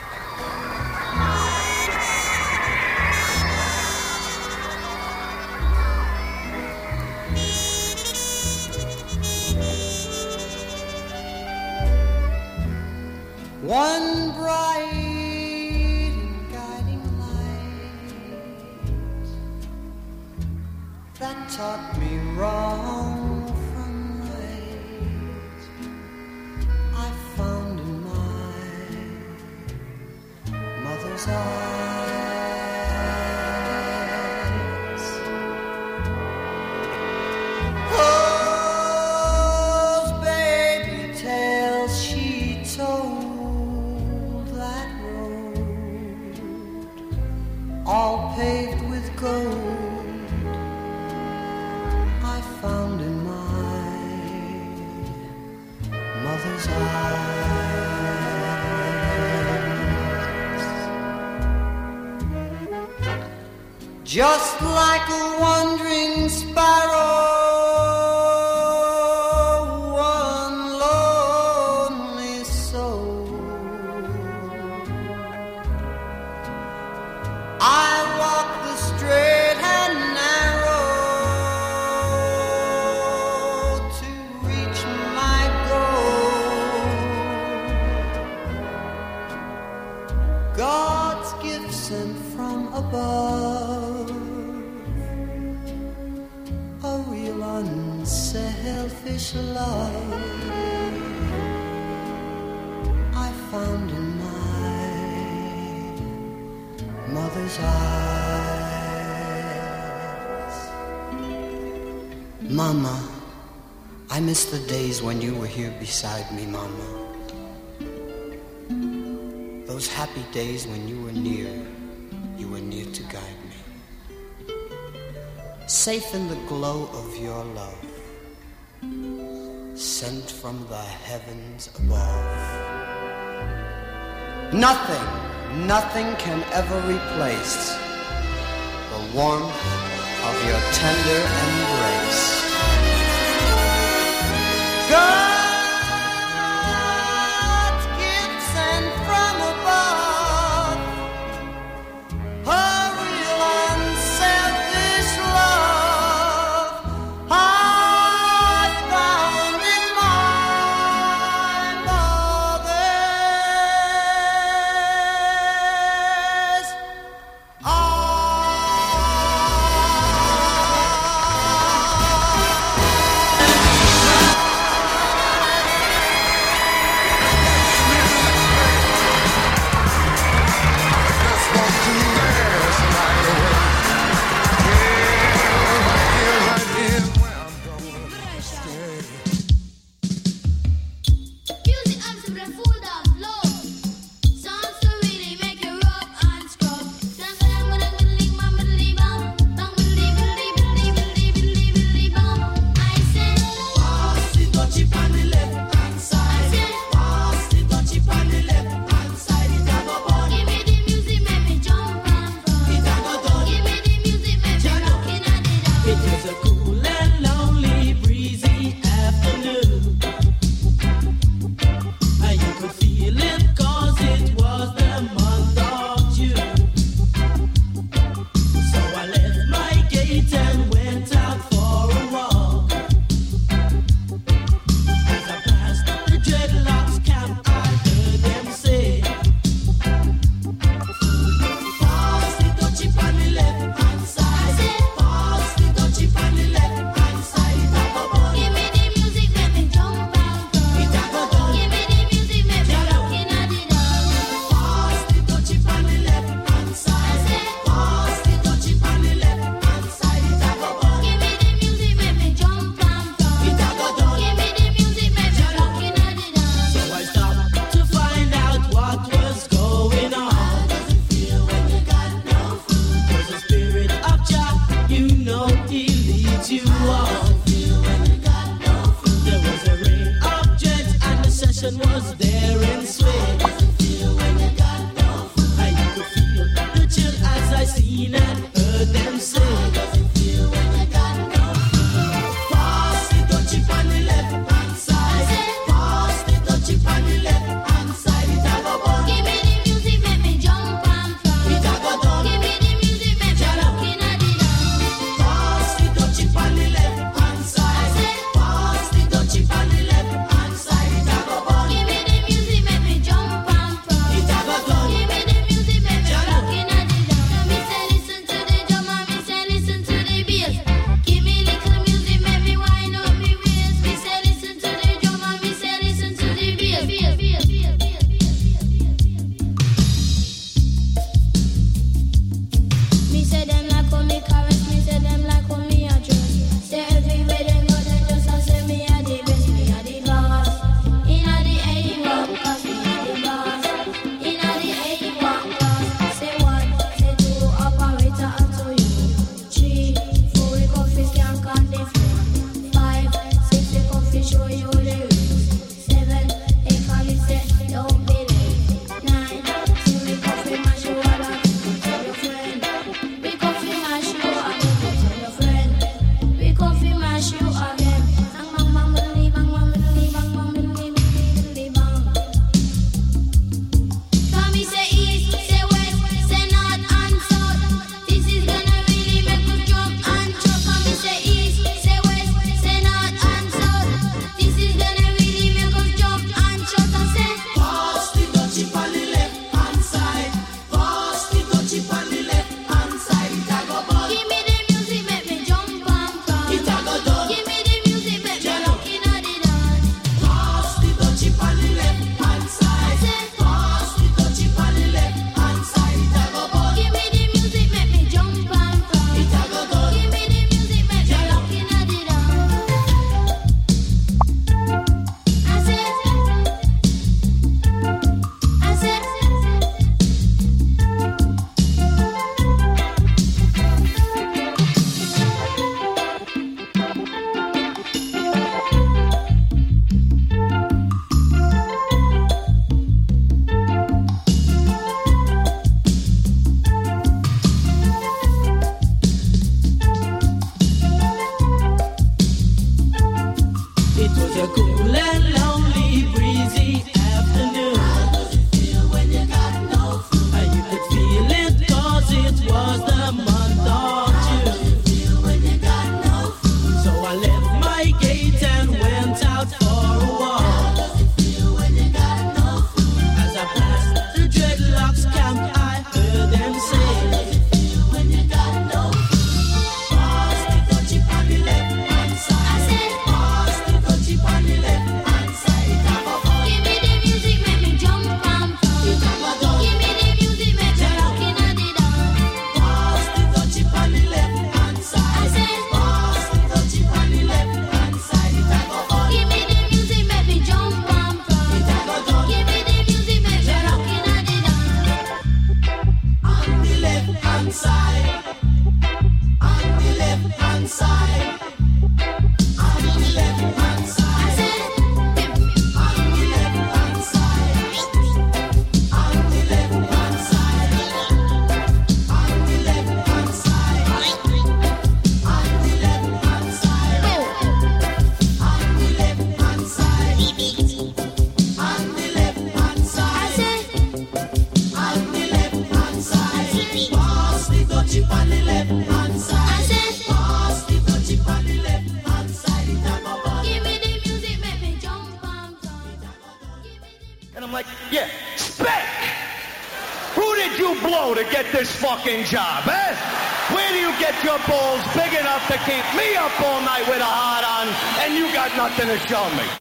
Speaker 37: happy days when you were near, you were near to guide me. Safe in the glow of your love, sent from the heavens above. Nothing, nothing can ever replace the warmth of your tender embrace.
Speaker 40: Go!
Speaker 8: this fucking job, eh? Where do you get your balls big enough to keep me up all night with a hard on and you got nothing to show me?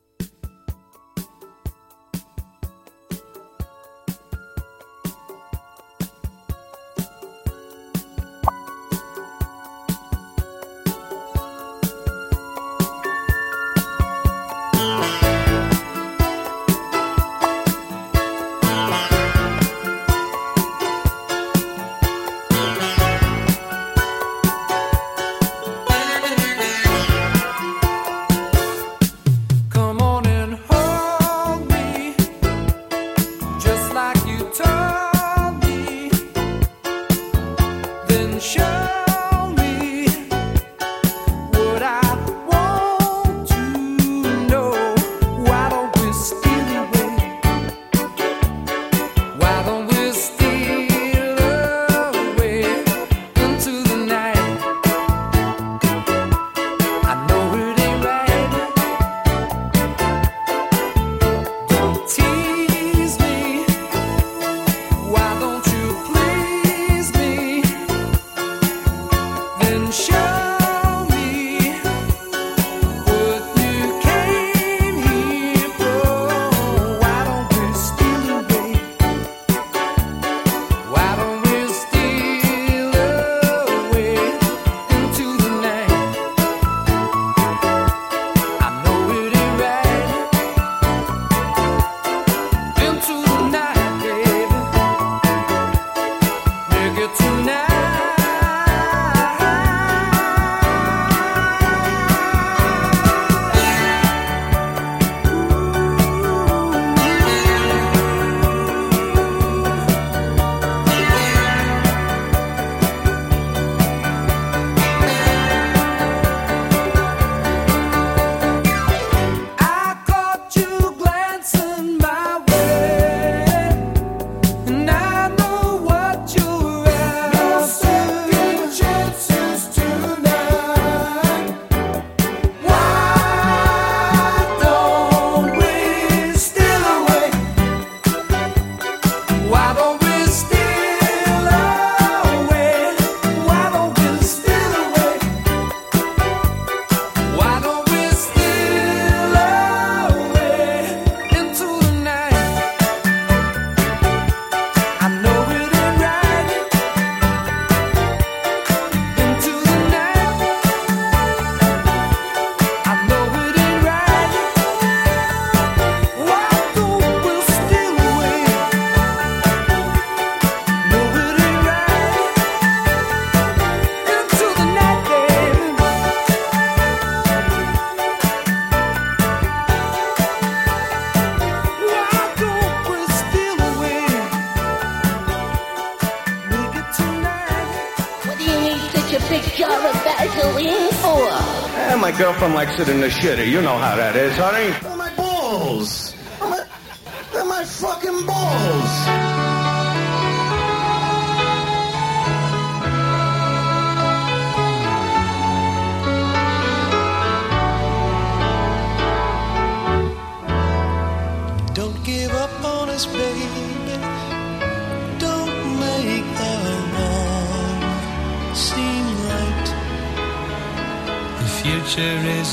Speaker 8: shitty. You know how that is, honey.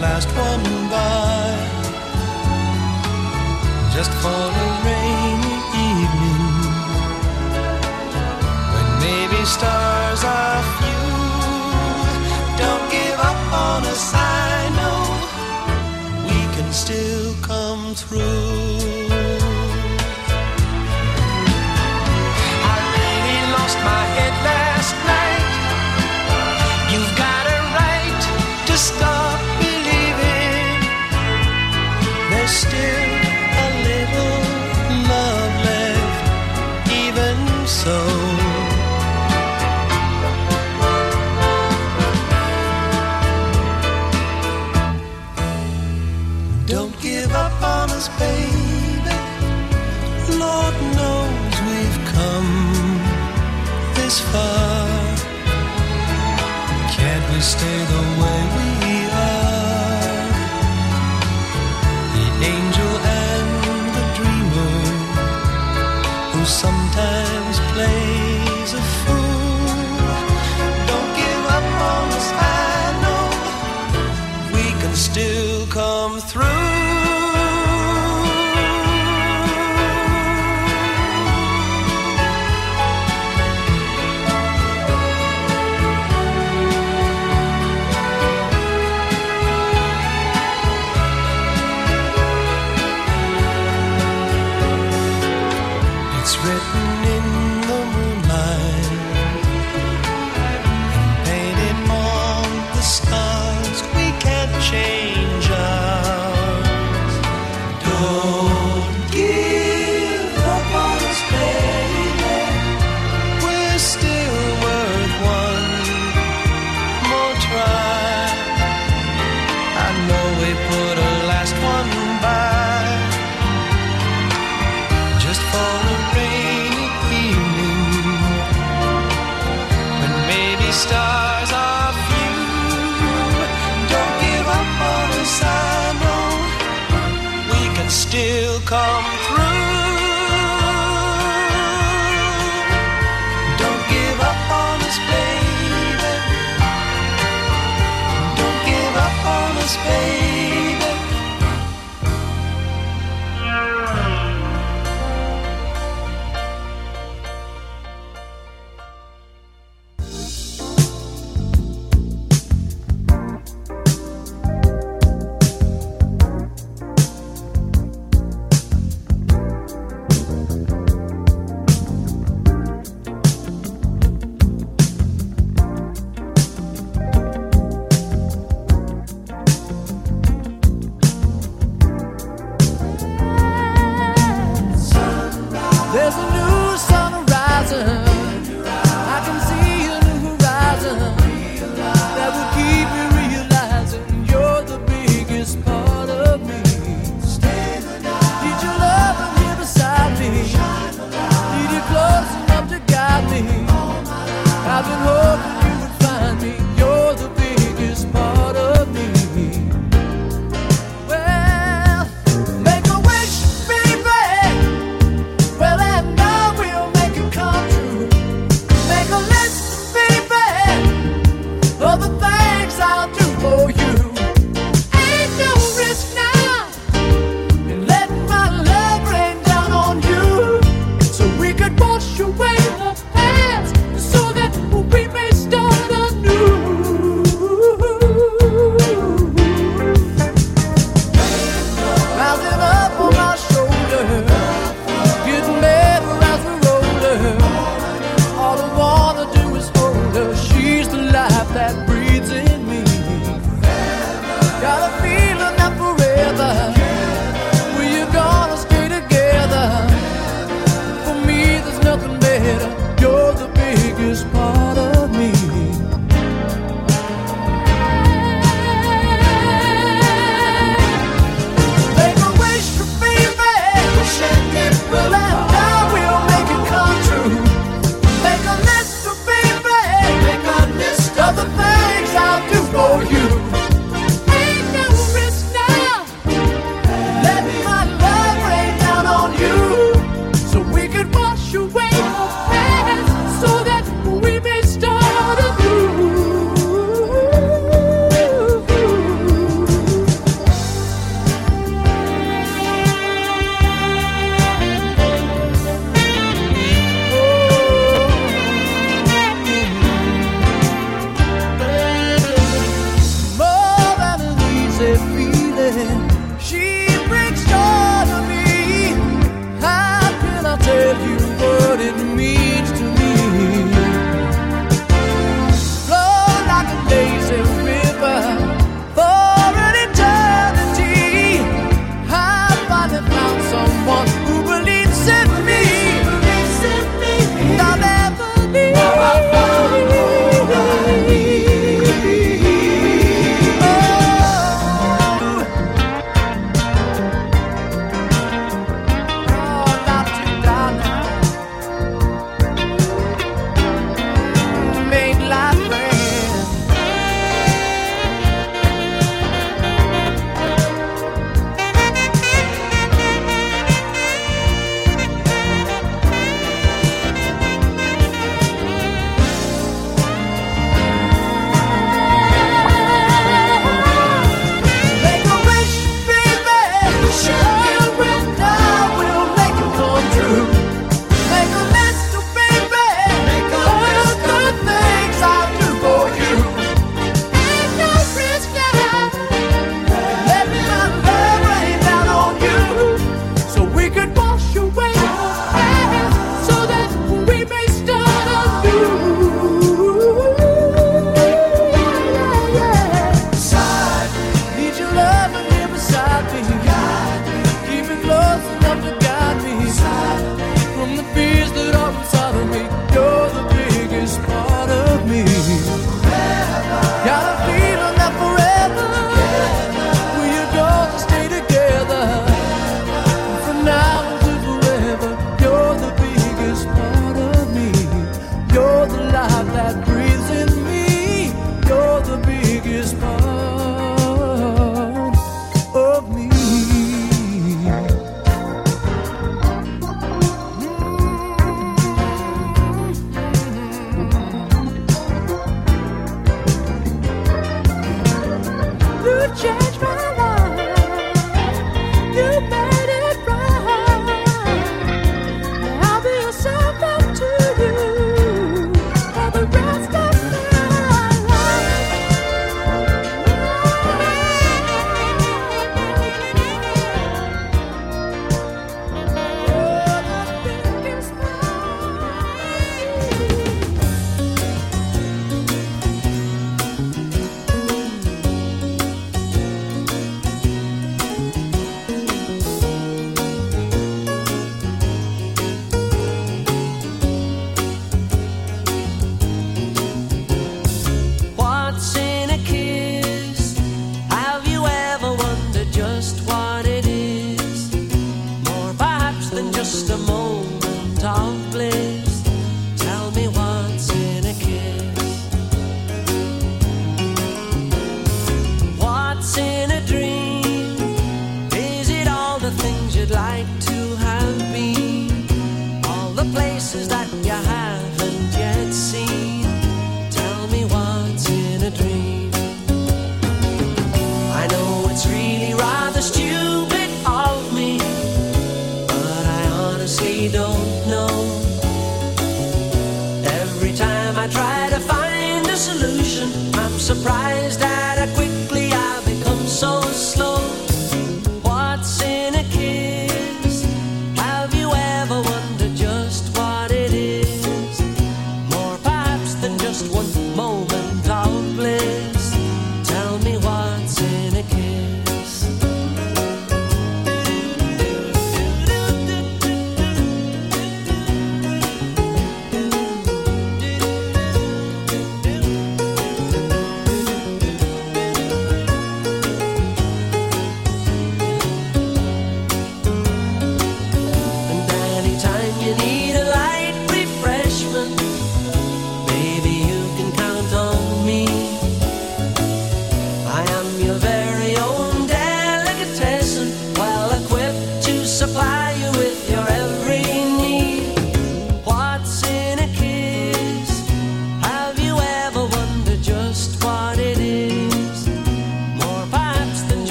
Speaker 41: last one by just for a rainy evening when maybe stars are few. Don't give up on a
Speaker 8: sign. No, we can still come through.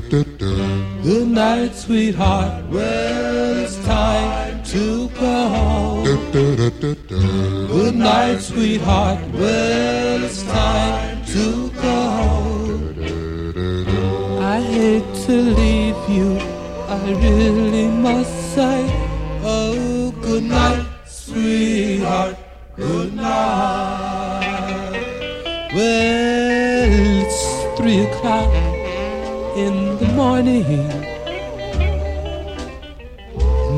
Speaker 42: Good night, sweetheart. Well, it's time to go. Good night, sweetheart. Well, it's time to go. I hate to leave you. I really must say, morning.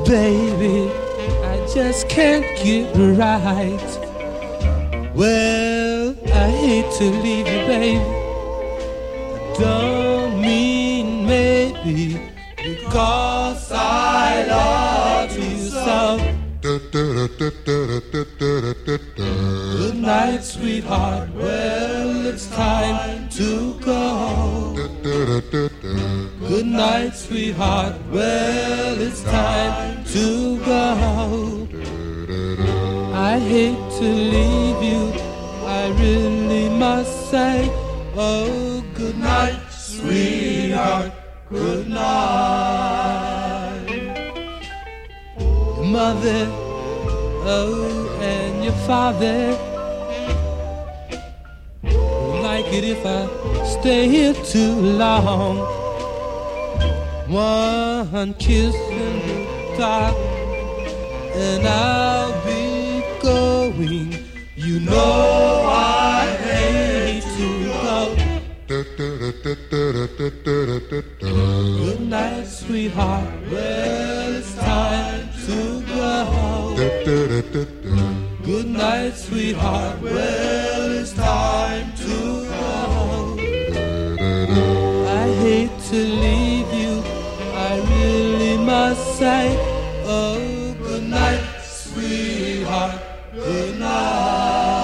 Speaker 42: Baby, I just can't get right. Well, I hate to leave you, baby. I don't mean maybe because I love you so. Good night, sweetheart. Well, it's time to go. Good night, sweetheart. Well, it's time to go. I hate to leave you. I really must say, oh, good night, sweetheart. Good night. Mother, oh, and your father it if I stay here too long. One kiss in the dark, and I'll be going. You know I hate to go. Good night, sweetheart. Well, it's time to go. Good night, sweetheart. Well, it's time to to leave you. I really must say, oh, good night, sweetheart. Good night.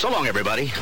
Speaker 43: So long, everybody.